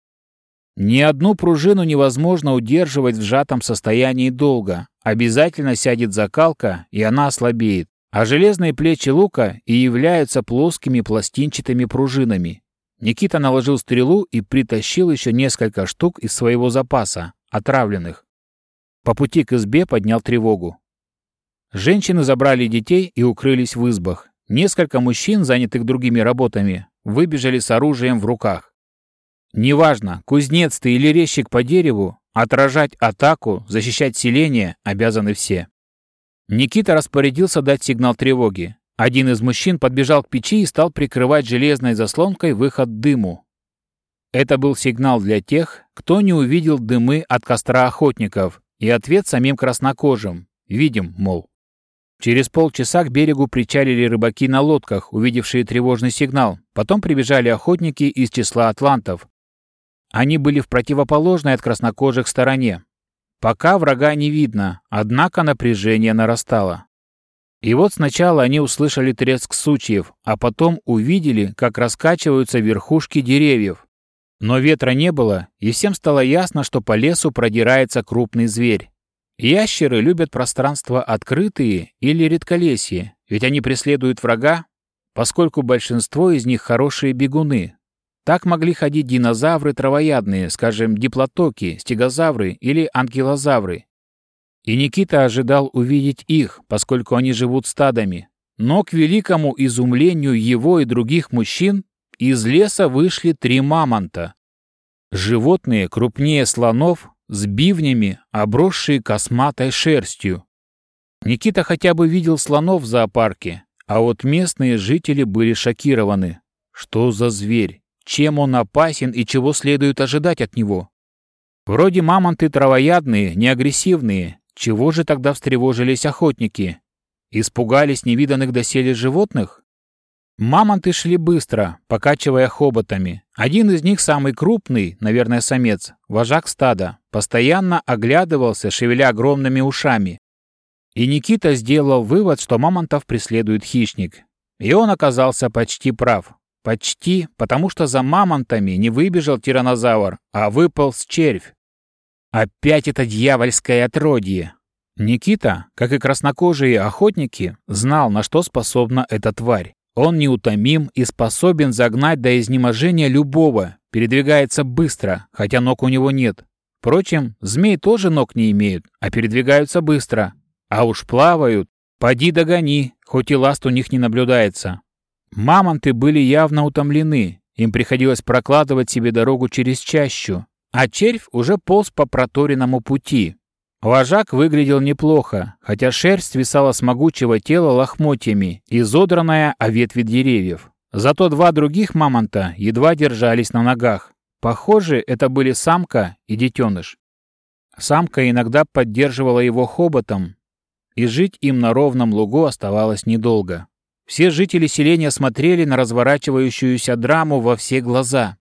Ни одну пружину невозможно удерживать в сжатом состоянии долго. Обязательно сядет закалка, и она ослабеет. А железные плечи лука и являются плоскими пластинчатыми пружинами. Никита наложил стрелу и притащил еще несколько штук из своего запаса, отравленных. По пути к избе поднял тревогу. Женщины забрали детей и укрылись в избах. Несколько мужчин, занятых другими работами, выбежали с оружием в руках. Неважно, кузнец ты или резчик по дереву, отражать атаку, защищать селение обязаны все. Никита распорядился дать сигнал тревоги. Один из мужчин подбежал к печи и стал прикрывать железной заслонкой выход дыму. Это был сигнал для тех, кто не увидел дымы от костра охотников, и ответ самим краснокожим. Видим, мол. Через полчаса к берегу причалили рыбаки на лодках, увидевшие тревожный сигнал. Потом прибежали охотники из числа атлантов. Они были в противоположной от краснокожих стороне. Пока врага не видно, однако напряжение нарастало. И вот сначала они услышали треск сучьев, а потом увидели, как раскачиваются верхушки деревьев. Но ветра не было, и всем стало ясно, что по лесу продирается крупный зверь. Ящеры любят пространства открытые или редколесье, ведь они преследуют врага, поскольку большинство из них хорошие бегуны. Так могли ходить динозавры травоядные, скажем, диплотоки, стегозавры или анкилозавры, и Никита ожидал увидеть их, поскольку они живут стадами. Но к великому изумлению его и других мужчин из леса вышли три мамонта. Животные крупнее слонов, с бивнями, обросшие косматой шерстью. Никита хотя бы видел слонов в зоопарке, а вот местные жители были шокированы. Что за зверь? Чем он опасен и чего следует ожидать от него? Вроде мамонты травоядные, неагрессивные, чего же тогда встревожились охотники? Испугались невиданных доселе животных? Мамонты шли быстро, покачивая хоботами. Один из них, самый крупный, наверное, самец, вожак стада, постоянно оглядывался, шевеля огромными ушами. И Никита сделал вывод, что мамонтов преследует хищник. И он оказался почти прав. Почти, потому что за мамонтами не выбежал тиранозавр, а выполз червь. Опять это дьявольское отродье. Никита, как и краснокожие охотники, знал, на что способна эта тварь. Он неутомим и способен загнать до изнеможения любого, передвигается быстро, хотя ног у него нет. Впрочем, змеи тоже ног не имеют, а передвигаются быстро. А уж плавают. Поди догони, хоть и ласт у них не наблюдается. Мамонты были явно утомлены, им приходилось прокладывать себе дорогу через чащу, а червь уже полз по проторенному пути. Вожак выглядел неплохо, хотя шерсть свисала с могучего тела лохмотьями, изодранная о ветви деревьев. Зато два других мамонта едва держались на ногах. Похоже, это были самка и детеныш. Самка иногда поддерживала его хоботом, и жить им на ровном лугу оставалось недолго. Все жители селения смотрели на разворачивающуюся драму во все глаза.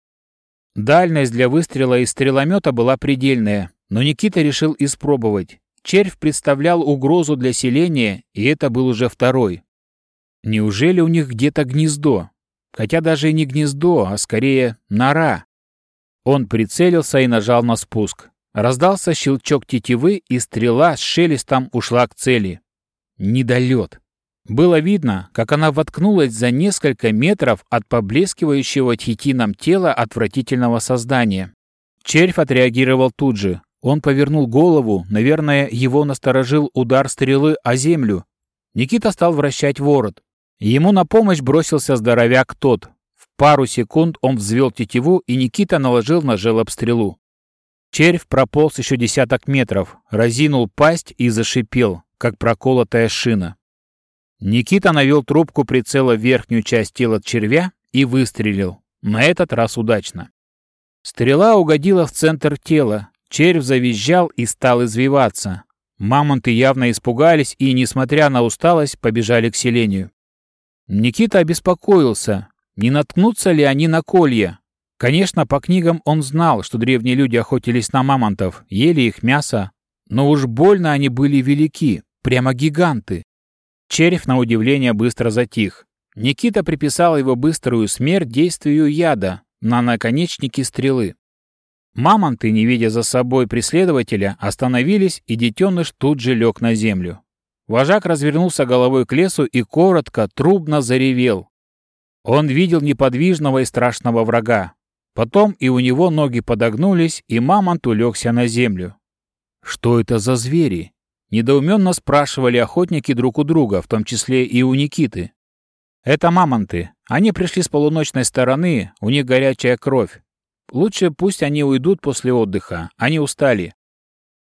Дальность для выстрела из стреломета была предельная, но Никита решил испробовать. Червь представлял угрозу для селения, и это был уже второй. Неужели у них где-то гнездо? Хотя даже не гнездо, а скорее нора. Он прицелился и нажал на спуск. Раздался щелчок тетивы, и стрела с шелестом ушла к цели. Недолет. Было видно, как она воткнулась за несколько метров от поблескивающего тхитином тела отвратительного создания. Червь отреагировал тут же. Он повернул голову, наверное, его насторожил удар стрелы о землю. Никита стал вращать ворот. Ему на помощь бросился здоровяк тот. В пару секунд он взвел тетиву, и Никита наложил на желоб стрелу. Червь прополз еще десяток метров, разинул пасть и зашипел, как проколотая шина. Никита навел трубку прицела в верхнюю часть тела червя и выстрелил, на этот раз удачно. Стрела угодила в центр тела, червь завизжал и стал извиваться. Мамонты явно испугались и, несмотря на усталость, побежали к селению. Никита обеспокоился, не наткнутся ли они на колья. Конечно, по книгам он знал, что древние люди охотились на мамонтов, ели их мясо, но уж больно они были велики, прямо гиганты. Червь, на удивление, быстро затих. Никита приписал его быструю смерть действию яда на наконечнике стрелы. Мамонты, не видя за собой преследователя, остановились, и детеныш тут же лег на землю. Вожак развернулся головой к лесу и коротко, трубно заревел. Он видел неподвижного и страшного врага. Потом и у него ноги подогнулись, и мамонт улегся на землю. Что это за звери? Недоуменно спрашивали охотники друг у друга, в том числе и у Никиты. «Это мамонты. Они пришли с полуночной стороны, у них горячая кровь. Лучше пусть они уйдут после отдыха, они устали.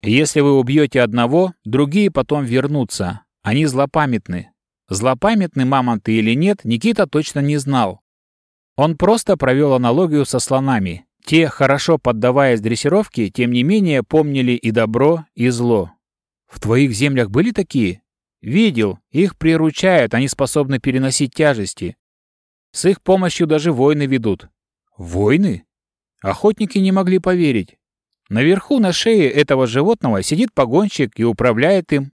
Если вы убьете одного, другие потом вернутся. Они злопамятны. Злопамятны мамонты или нет, Никита точно не знал. Он просто провел аналогию со слонами. Те, хорошо поддаваясь дрессировке, тем не менее помнили и добро, и зло. В твоих землях были такие? Видел, их приручают, они способны переносить тяжести. С их помощью даже войны ведут. Войны? Охотники не могли поверить. Наверху на шее этого животного сидит погонщик и управляет им.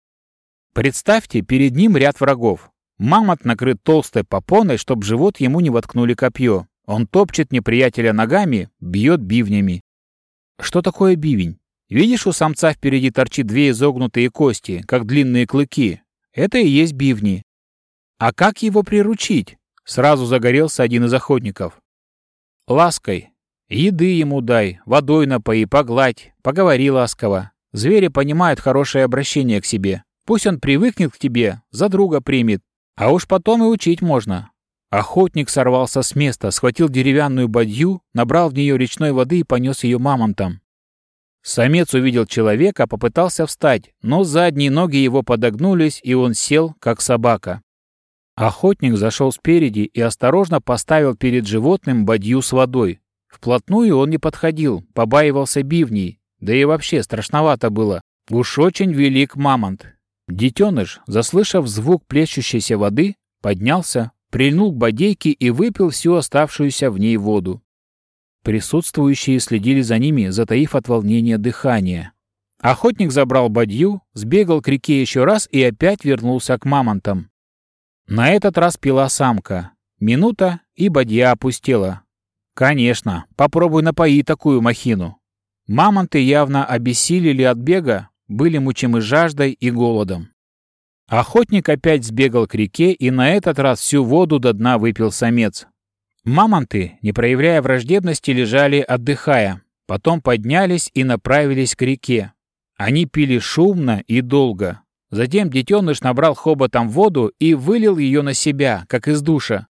Представьте, перед ним ряд врагов. Мамонт накрыт толстой попоной, чтобы живот ему не воткнули копье. Он топчет неприятеля ногами, бьет бивнями. Что такое бивень? Видишь, у самца впереди торчит две изогнутые кости, как длинные клыки. Это и есть бивни. А как его приручить? Сразу загорелся один из охотников. Лаской. Еды ему дай, водой напои, погладь, поговори ласково. Звери понимают хорошее обращение к себе. Пусть он привыкнет к тебе, за друга примет. А уж потом и учить можно. Охотник сорвался с места, схватил деревянную бадью, набрал в нее речной воды и понес ее мамонтам. Самец увидел человека, попытался встать, но задние ноги его подогнулись, и он сел, как собака. Охотник зашел спереди и осторожно поставил перед животным бадью с водой. Вплотную он не подходил, побаивался бивней, да и вообще страшновато было. Уж очень велик мамонт. Детеныш, заслышав звук плещущейся воды, поднялся, прильнул к бодейке и выпил всю оставшуюся в ней воду. Присутствующие следили за ними, затаив от волнения дыхание. Охотник забрал бадью, сбегал к реке еще раз и опять вернулся к мамонтам. На этот раз пила самка. Минута, и бадья опустела. Конечно, попробуй напои такую махину. Мамонты явно обессилели от бега, были мучимы жаждой и голодом. Охотник опять сбегал к реке, и на этот раз всю воду до дна выпил самец. Мамонты, не проявляя враждебности, лежали, отдыхая. Потом поднялись и направились к реке. Они пили шумно и долго. Затем детеныш набрал хоботом воду и вылил ее на себя, как из душа.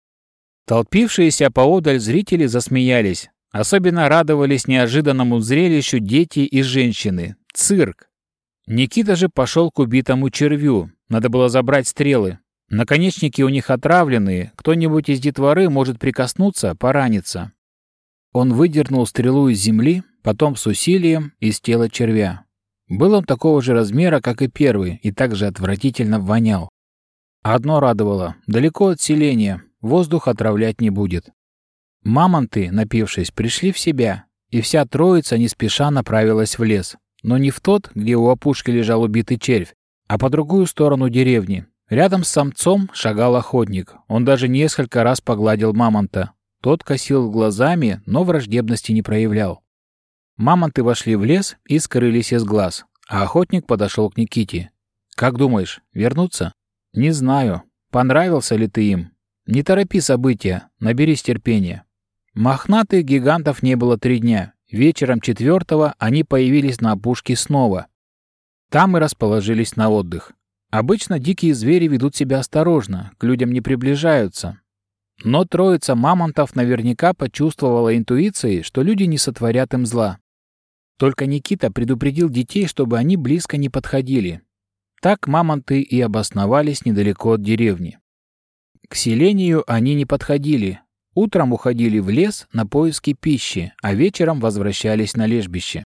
Толпившиеся поодаль зрители засмеялись. Особенно радовались неожиданному зрелищу дети и женщины. Цирк. Никита же пошел к убитому червю. Надо было забрать стрелы. Наконечники у них отравленные, кто-нибудь из детворы может прикоснуться, пораниться. Он выдернул стрелу из земли, потом с усилием из тела червя. Был он такого же размера, как и первый, и также отвратительно вонял. Одно радовало — далеко от селения, воздух отравлять не будет. Мамонты, напившись, пришли в себя, и вся троица не спеша направилась в лес. Но не в тот, где у опушки лежал убитый червь, а по другую сторону деревни, Рядом с самцом шагал охотник. Он даже несколько раз погладил мамонта. Тот косил глазами, но враждебности не проявлял. Мамонты вошли в лес и скрылись из глаз, а охотник подошел к Никите. «Как думаешь, вернуться?» «Не знаю. понравился ли ты им. Не торопи события, наберись терпения. Мохнатых гигантов не было три дня. Вечером четвертого они появились на опушке снова. Там и расположились на отдых. Обычно дикие звери ведут себя осторожно, к людям не приближаются. Но троица мамонтов наверняка почувствовала интуицией, что люди не сотворят им зла. Только Никита предупредил детей, чтобы они близко не подходили. Так мамонты и обосновались недалеко от деревни. К селению они не подходили. Утром уходили в лес на поиски пищи, а вечером возвращались на лежбище.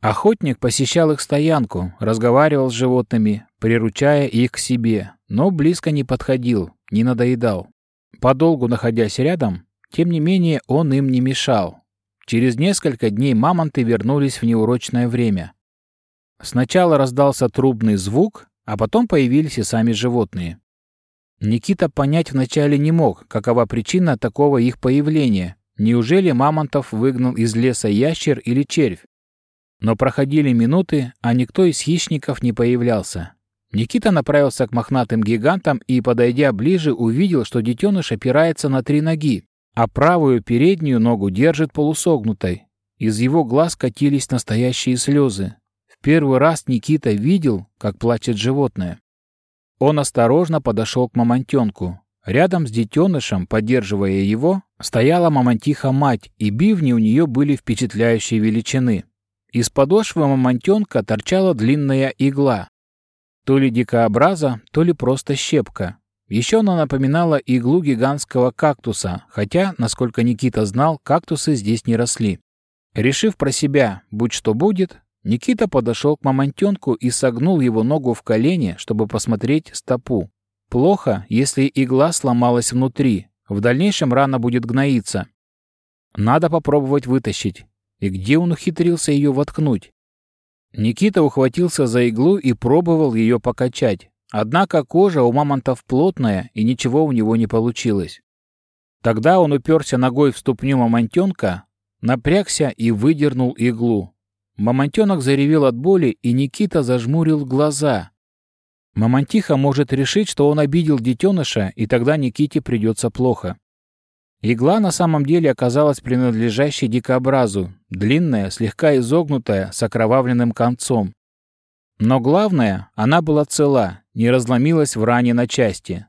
Охотник посещал их стоянку, разговаривал с животными, приручая их к себе, но близко не подходил, не надоедал. Подолгу находясь рядом, тем не менее он им не мешал. Через несколько дней мамонты вернулись в неурочное время. Сначала раздался трубный звук, а потом появились и сами животные. Никита понять вначале не мог, какова причина такого их появления. Неужели мамонтов выгнал из леса ящер или червь? Но проходили минуты, а никто из хищников не появлялся. Никита направился к мохнатым гигантам и, подойдя ближе, увидел, что детеныш опирается на три ноги, а правую переднюю ногу держит полусогнутой. Из его глаз катились настоящие слезы. В первый раз Никита видел, как плачет животное. Он осторожно подошел к мамонтенку. Рядом с детенышем, поддерживая его, стояла мамонтиха-мать, и бивни у нее были впечатляющей величины. Из подошвы мамонтенка торчала длинная игла. То ли дикообраза, то ли просто щепка. Еще она напоминала иглу гигантского кактуса, хотя, насколько Никита знал, кактусы здесь не росли. Решив про себя, будь что будет, Никита подошел к мамонтенку и согнул его ногу в колени, чтобы посмотреть стопу. Плохо, если игла сломалась внутри. В дальнейшем рана будет гноиться. Надо попробовать вытащить. И где он ухитрился ее воткнуть? Никита ухватился за иглу и пробовал ее покачать. Однако кожа у мамонтов плотная, и ничего у него не получилось. Тогда он уперся ногой в ступню мамонтенка, напрягся и выдернул иглу. Мамонтенок заревел от боли, и Никита зажмурил глаза. Мамонтиха может решить, что он обидел детеныша, и тогда Никите придется плохо. Игла на самом деле оказалась принадлежащей дикобразу, длинная, слегка изогнутая, с окровавленным концом. Но главное, она была цела, не разломилась в ране на части.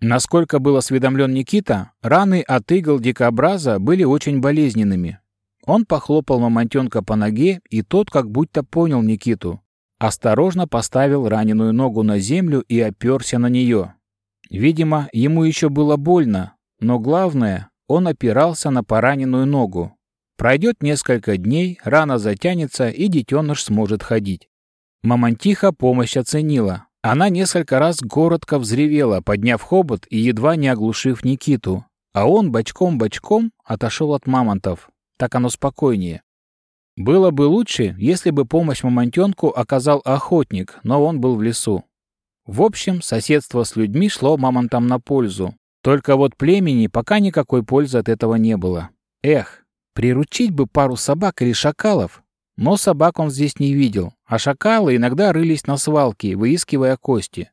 Насколько был осведомлен Никита, раны от игл дикобраза были очень болезненными. Он похлопал мамонтенка по ноге, и тот как будто понял Никиту. Осторожно поставил раненую ногу на землю и оперся на нее. Видимо, ему еще было больно, но главное, он опирался на пораненную ногу. Пройдет несколько дней, рана затянется, и детеныш сможет ходить. Мамонтиха помощь оценила. Она несколько раз коротко взревела, подняв хобот и едва не оглушив Никиту. А он бочком-бочком отошел от мамонтов. Так оно спокойнее. Было бы лучше, если бы помощь мамонтенку оказал охотник, но он был в лесу. В общем, соседство с людьми шло мамонтам на пользу. Только вот племени пока никакой пользы от этого не было. Эх, приручить бы пару собак или шакалов. Но собак он здесь не видел, а шакалы иногда рылись на свалке, выискивая кости.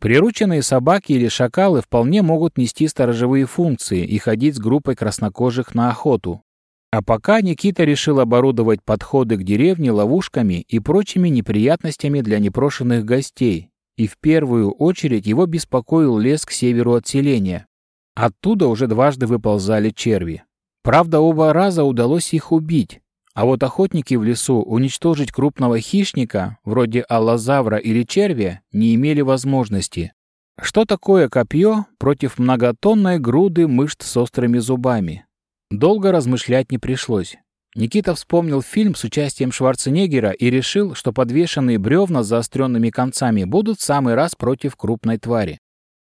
Прирученные собаки или шакалы вполне могут нести сторожевые функции и ходить с группой краснокожих на охоту. А пока Никита решил оборудовать подходы к деревне ловушками и прочими неприятностями для непрошенных гостей, и в первую очередь его беспокоил лес к северу от селения. Оттуда уже дважды выползали черви. Правда, оба раза удалось их убить, а вот охотники в лесу уничтожить крупного хищника, вроде аллозавра или червя, не имели возможности. Что такое копье против многотонной груды мышц с острыми зубами? Долго размышлять не пришлось. Никита вспомнил фильм с участием Шварценеггера и решил, что подвешенные бревна с заостренными концами будут в самый раз против крупной твари.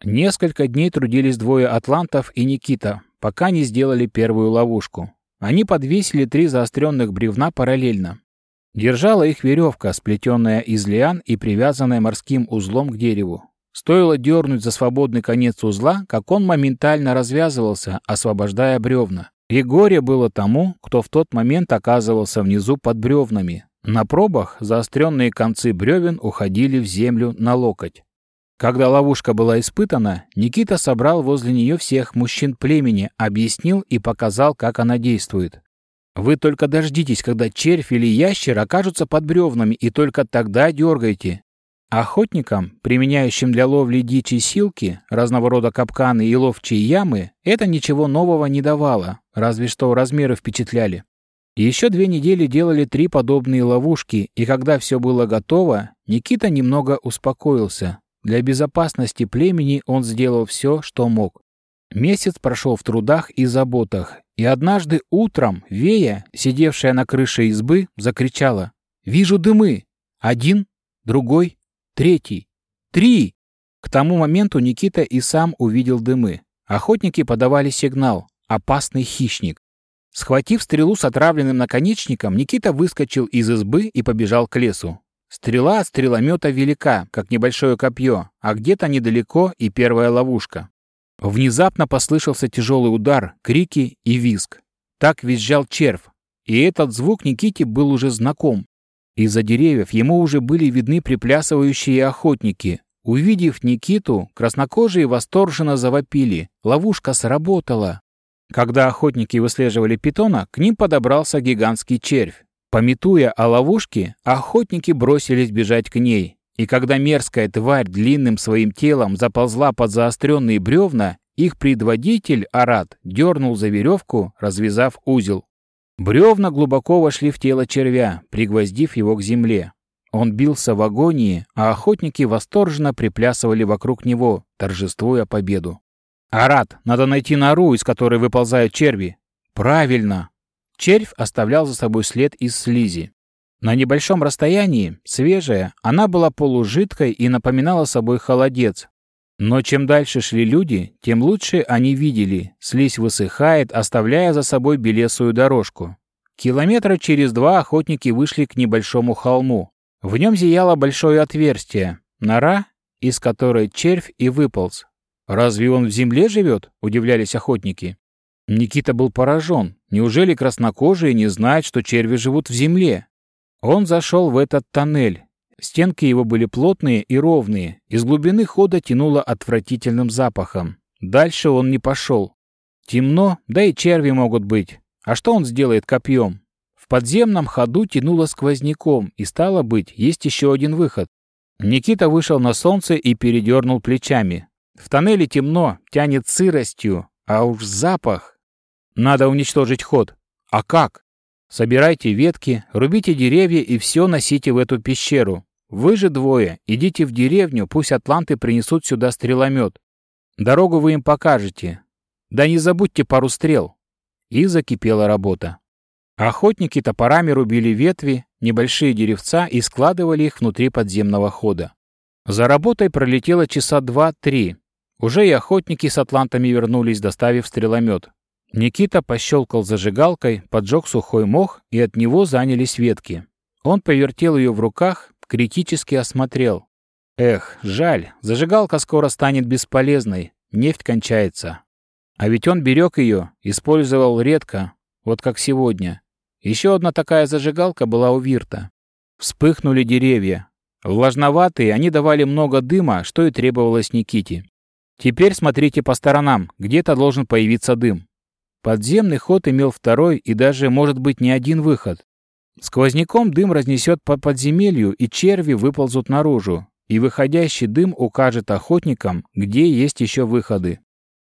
Несколько дней трудились двое атлантов и Никита, пока не сделали первую ловушку. Они подвесили три заостренных бревна параллельно. Держала их веревка, сплетенная из лиан и привязанная морским узлом к дереву. Стоило дернуть за свободный конец узла, как он моментально развязывался, освобождая бревна. И горе было тому, кто в тот момент оказывался внизу под бревнами. На пробах заостренные концы бревен уходили в землю на локоть. Когда ловушка была испытана, Никита собрал возле нее всех мужчин племени, объяснил и показал, как она действует. Вы только дождитесь, когда червь или ящер окажутся под бревнами, и только тогда дергайте. Охотникам, применяющим для ловли дичи силки, разного рода капканы и ловчие ямы, это ничего нового не давало, разве что размеры впечатляли. Еще две недели делали три подобные ловушки, и когда все было готово, Никита немного успокоился. Для безопасности племени он сделал все, что мог. Месяц прошел в трудах и заботах, и однажды утром Вея, сидевшая на крыше избы, закричала «Вижу дымы! Один, другой, третий, три!» К тому моменту Никита и сам увидел дымы. Охотники подавали сигнал «Опасный хищник». Схватив стрелу с отравленным наконечником, Никита выскочил из избы и побежал к лесу. Стрела от стреломета велика, как небольшое копье, а где-то недалеко и первая ловушка. Внезапно послышался тяжелый удар, крики и визг. Так визжал червь, и этот звук Никите был уже знаком. Из-за деревьев ему уже были видны приплясывающие охотники. Увидев Никиту, краснокожие восторженно завопили. Ловушка сработала. Когда охотники выслеживали питона, к ним подобрался гигантский червь. Пометуя о ловушке, охотники бросились бежать к ней. И когда мерзкая тварь длинным своим телом заползла под заостренные бревна, их предводитель, Арат, дернул за веревку, развязав узел. Бревна глубоко вошли в тело червя, пригвоздив его к земле. Он бился в агонии, а охотники восторженно приплясывали вокруг него, торжествуя победу. «Арат, надо найти нору, из которой выползают черви». «Правильно!» Червь оставлял за собой след из слизи. На небольшом расстоянии, свежая, она была полужидкой и напоминала собой холодец. Но чем дальше шли люди, тем лучше они видели. Слизь высыхает, оставляя за собой белесую дорожку. Километра через два охотники вышли к небольшому холму. В нем зияло большое отверстие, нора, из которой червь и выполз. «Разве он в земле живет?» – удивлялись охотники. Никита был поражен. Неужели краснокожие не знают, что черви живут в земле? Он зашел в этот тоннель. Стенки его были плотные и ровные. Из глубины хода тянуло отвратительным запахом. Дальше он не пошел. Темно, да и черви могут быть. А что он сделает копьем? В подземном ходу тянуло сквозняком, и стало быть, есть еще один выход. Никита вышел на солнце и передернул плечами. В тоннеле темно, тянет сыростью, а уж запах. Надо уничтожить ход. А как? Собирайте ветки, рубите деревья и все носите в эту пещеру. Вы же двое, идите в деревню, пусть атланты принесут сюда стреломет. Дорогу вы им покажете. Да не забудьте пару стрел. И закипела работа. Охотники топорами рубили ветви, небольшие деревца и складывали их внутри подземного хода. За работой пролетело часа два-три. Уже и охотники с атлантами вернулись, доставив стреломет. Никита пощелкал зажигалкой, поджег сухой мох, и от него занялись ветки. Он повертел ее в руках, критически осмотрел. Эх, жаль, зажигалка скоро станет бесполезной, нефть кончается. А ведь он берег ее, использовал редко, вот как сегодня. Еще одна такая зажигалка была у Вирта. Вспыхнули деревья. Влажноватые, они давали много дыма, что и требовалось Никите. Теперь смотрите по сторонам, где-то должен появиться дым. Подземный ход имел второй и даже, может быть, не один выход. Сквозняком дым разнесет по подземелью, и черви выползут наружу, и выходящий дым укажет охотникам, где есть еще выходы.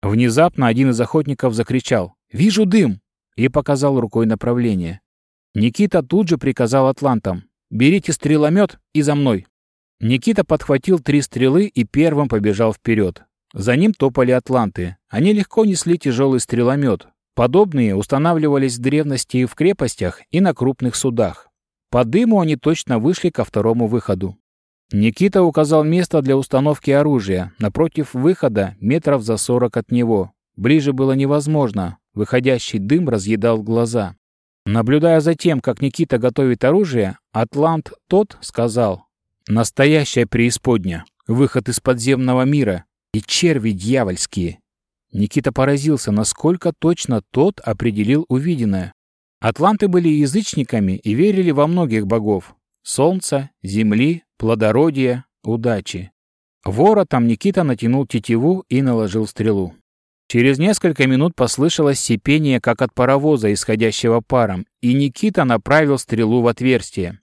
Внезапно один из охотников закричал «Вижу дым!» и показал рукой направление. Никита тут же приказал атлантам «Берите стреломет и за мной!» Никита подхватил три стрелы и первым побежал вперед. За ним топали атланты. Они легко несли тяжелый стреломет, Подобные устанавливались в древности в крепостях, и на крупных судах. По дыму они точно вышли ко второму выходу. Никита указал место для установки оружия, напротив выхода, метров за сорок от него. Ближе было невозможно, выходящий дым разъедал глаза. Наблюдая за тем, как Никита готовит оружие, Атлант тот сказал «Настоящая преисподня, выход из подземного мира и черви дьявольские, Никита поразился, насколько точно тот определил увиденное. Атланты были язычниками и верили во многих богов — солнца, земли, плодородия, удачи. Воротом Никита натянул тетиву и наложил стрелу. Через несколько минут послышалось сипение, как от паровоза, исходящего паром, и Никита направил стрелу в отверстие.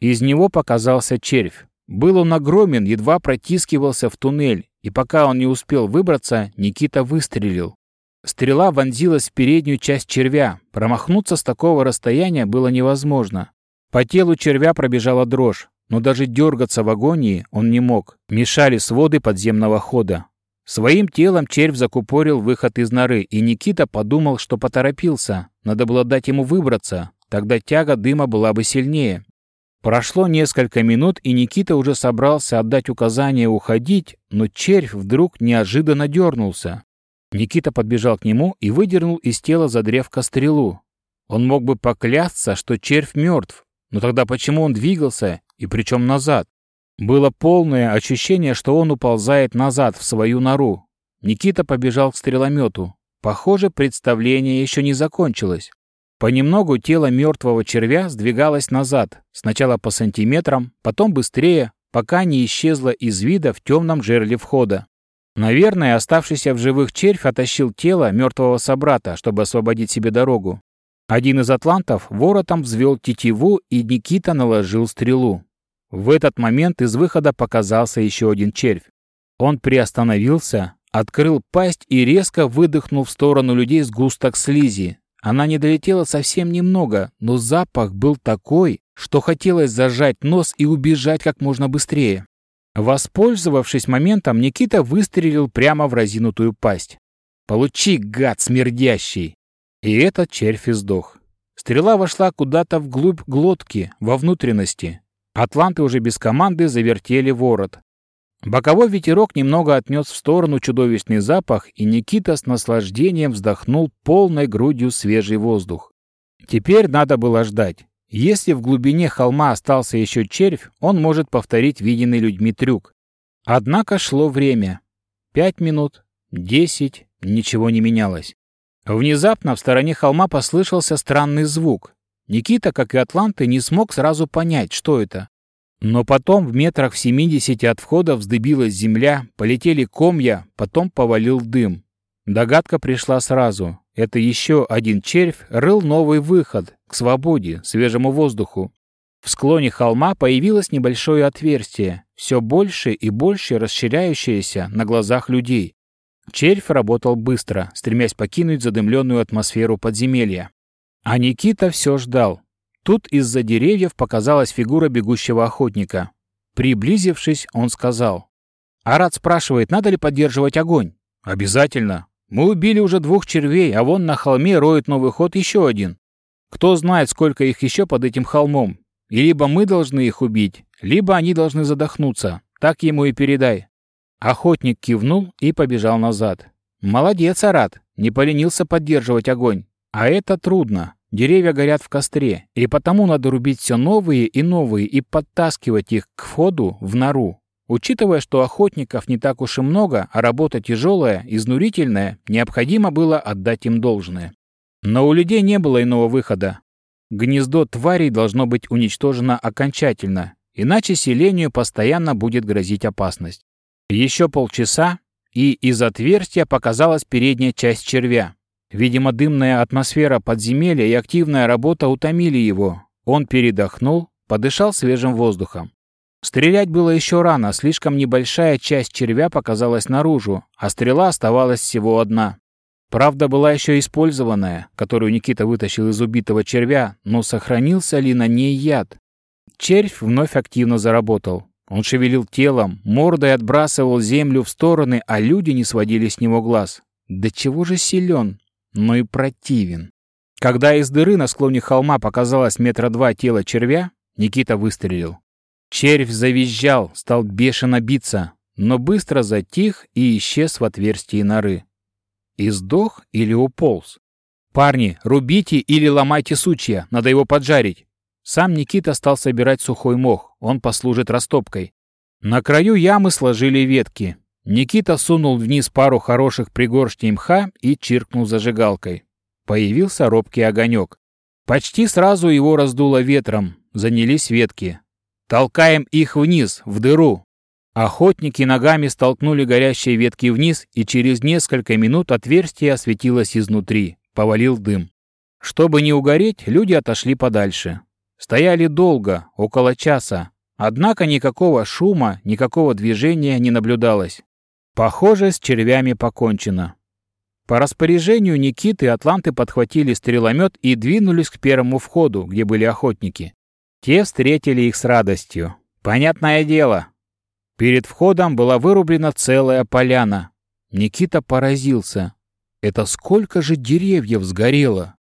Из него показался червь. Был он огромен, едва протискивался в туннель, и пока он не успел выбраться, Никита выстрелил. Стрела вонзилась в переднюю часть червя. Промахнуться с такого расстояния было невозможно. По телу червя пробежала дрожь, но даже дергаться в агонии он не мог. Мешали своды подземного хода. Своим телом червь закупорил выход из норы, и Никита подумал, что поторопился. Надо было дать ему выбраться, тогда тяга дыма была бы сильнее. Прошло несколько минут, и Никита уже собрался отдать указание уходить, но червь вдруг неожиданно дернулся. Никита подбежал к нему и выдернул из тела за древко стрелу. Он мог бы поклясться, что червь мертв, но тогда почему он двигался, и причем назад? Было полное ощущение, что он уползает назад в свою нору. Никита побежал к стреломету. Похоже, представление еще не закончилось. Понемногу тело мертвого червя сдвигалось назад, сначала по сантиметрам, потом быстрее, пока не исчезло из вида в темном жерле входа. Наверное, оставшийся в живых червь оттащил тело мертвого собрата, чтобы освободить себе дорогу. Один из атлантов воротом взвел тетиву, и Никита наложил стрелу. В этот момент из выхода показался еще один червь. Он приостановился, открыл пасть и резко выдохнул в сторону людей сгусток слизи. Она не долетела совсем немного, но запах был такой, что хотелось зажать нос и убежать как можно быстрее. Воспользовавшись моментом, Никита выстрелил прямо в разинутую пасть. «Получи, гад смердящий!» И этот червь издох. Стрела вошла куда-то вглубь глотки, во внутренности. Атланты уже без команды завертели ворот. Боковой ветерок немного отнес в сторону чудовищный запах, и Никита с наслаждением вздохнул полной грудью свежий воздух. Теперь надо было ждать. Если в глубине холма остался еще червь, он может повторить виденный людьми трюк. Однако шло время. Пять минут, десять, ничего не менялось. Внезапно в стороне холма послышался странный звук. Никита, как и Атланты, не смог сразу понять, что это. Но потом в метрах в семидесяти от входа вздыбилась земля, полетели комья, потом повалил дым. Догадка пришла сразу. Это еще один червь рыл новый выход к свободе, свежему воздуху. В склоне холма появилось небольшое отверстие, все больше и больше расширяющееся на глазах людей. Червь работал быстро, стремясь покинуть задымленную атмосферу подземелья. А Никита все ждал. Тут из-за деревьев показалась фигура бегущего охотника. Приблизившись, он сказал. «Арат спрашивает, надо ли поддерживать огонь?» «Обязательно. Мы убили уже двух червей, а вон на холме роет новый ход еще один. Кто знает, сколько их еще под этим холмом. И либо мы должны их убить, либо они должны задохнуться. Так ему и передай». Охотник кивнул и побежал назад. «Молодец, Арат, не поленился поддерживать огонь. А это трудно. Деревья горят в костре, и потому надо рубить все новые и новые и подтаскивать их к входу в нору, Учитывая, что охотников не так уж и много, а работа тяжелая, изнурительная, необходимо было отдать им должное. Но у людей не было иного выхода. Гнездо тварей должно быть уничтожено окончательно, иначе селению постоянно будет грозить опасность. Еще полчаса, и из отверстия показалась передняя часть червя. Видимо, дымная атмосфера подземелья и активная работа утомили его. Он передохнул, подышал свежим воздухом. Стрелять было еще рано, слишком небольшая часть червя показалась наружу, а стрела оставалась всего одна. Правда, была еще использованная, которую Никита вытащил из убитого червя, но сохранился ли на ней яд? Червь вновь активно заработал. Он шевелил телом, мордой отбрасывал землю в стороны, а люди не сводили с него глаз. Да чего же силен, но и противен. Когда из дыры на склоне холма показалось метра два тела червя, Никита выстрелил. Червь завизжал, стал бешено биться, но быстро затих и исчез в отверстии норы. И сдох или уполз? «Парни, рубите или ломайте сучья, надо его поджарить!» Сам Никита стал собирать сухой мох, он послужит растопкой. На краю ямы сложили ветки. Никита сунул вниз пару хороших пригоршней мха и чиркнул зажигалкой. Появился робкий огонек. Почти сразу его раздуло ветром, занялись ветки. Толкаем их вниз, в дыру. Охотники ногами столкнули горящие ветки вниз, и через несколько минут отверстие осветилось изнутри. Повалил дым. Чтобы не угореть, люди отошли подальше. Стояли долго, около часа. Однако никакого шума, никакого движения не наблюдалось. Похоже, с червями покончено. По распоряжению Никиты атланты подхватили стреломет и двинулись к первому входу, где были охотники. Те встретили их с радостью. Понятное дело. Перед входом была вырублена целая поляна. Никита поразился. Это сколько же деревьев сгорело?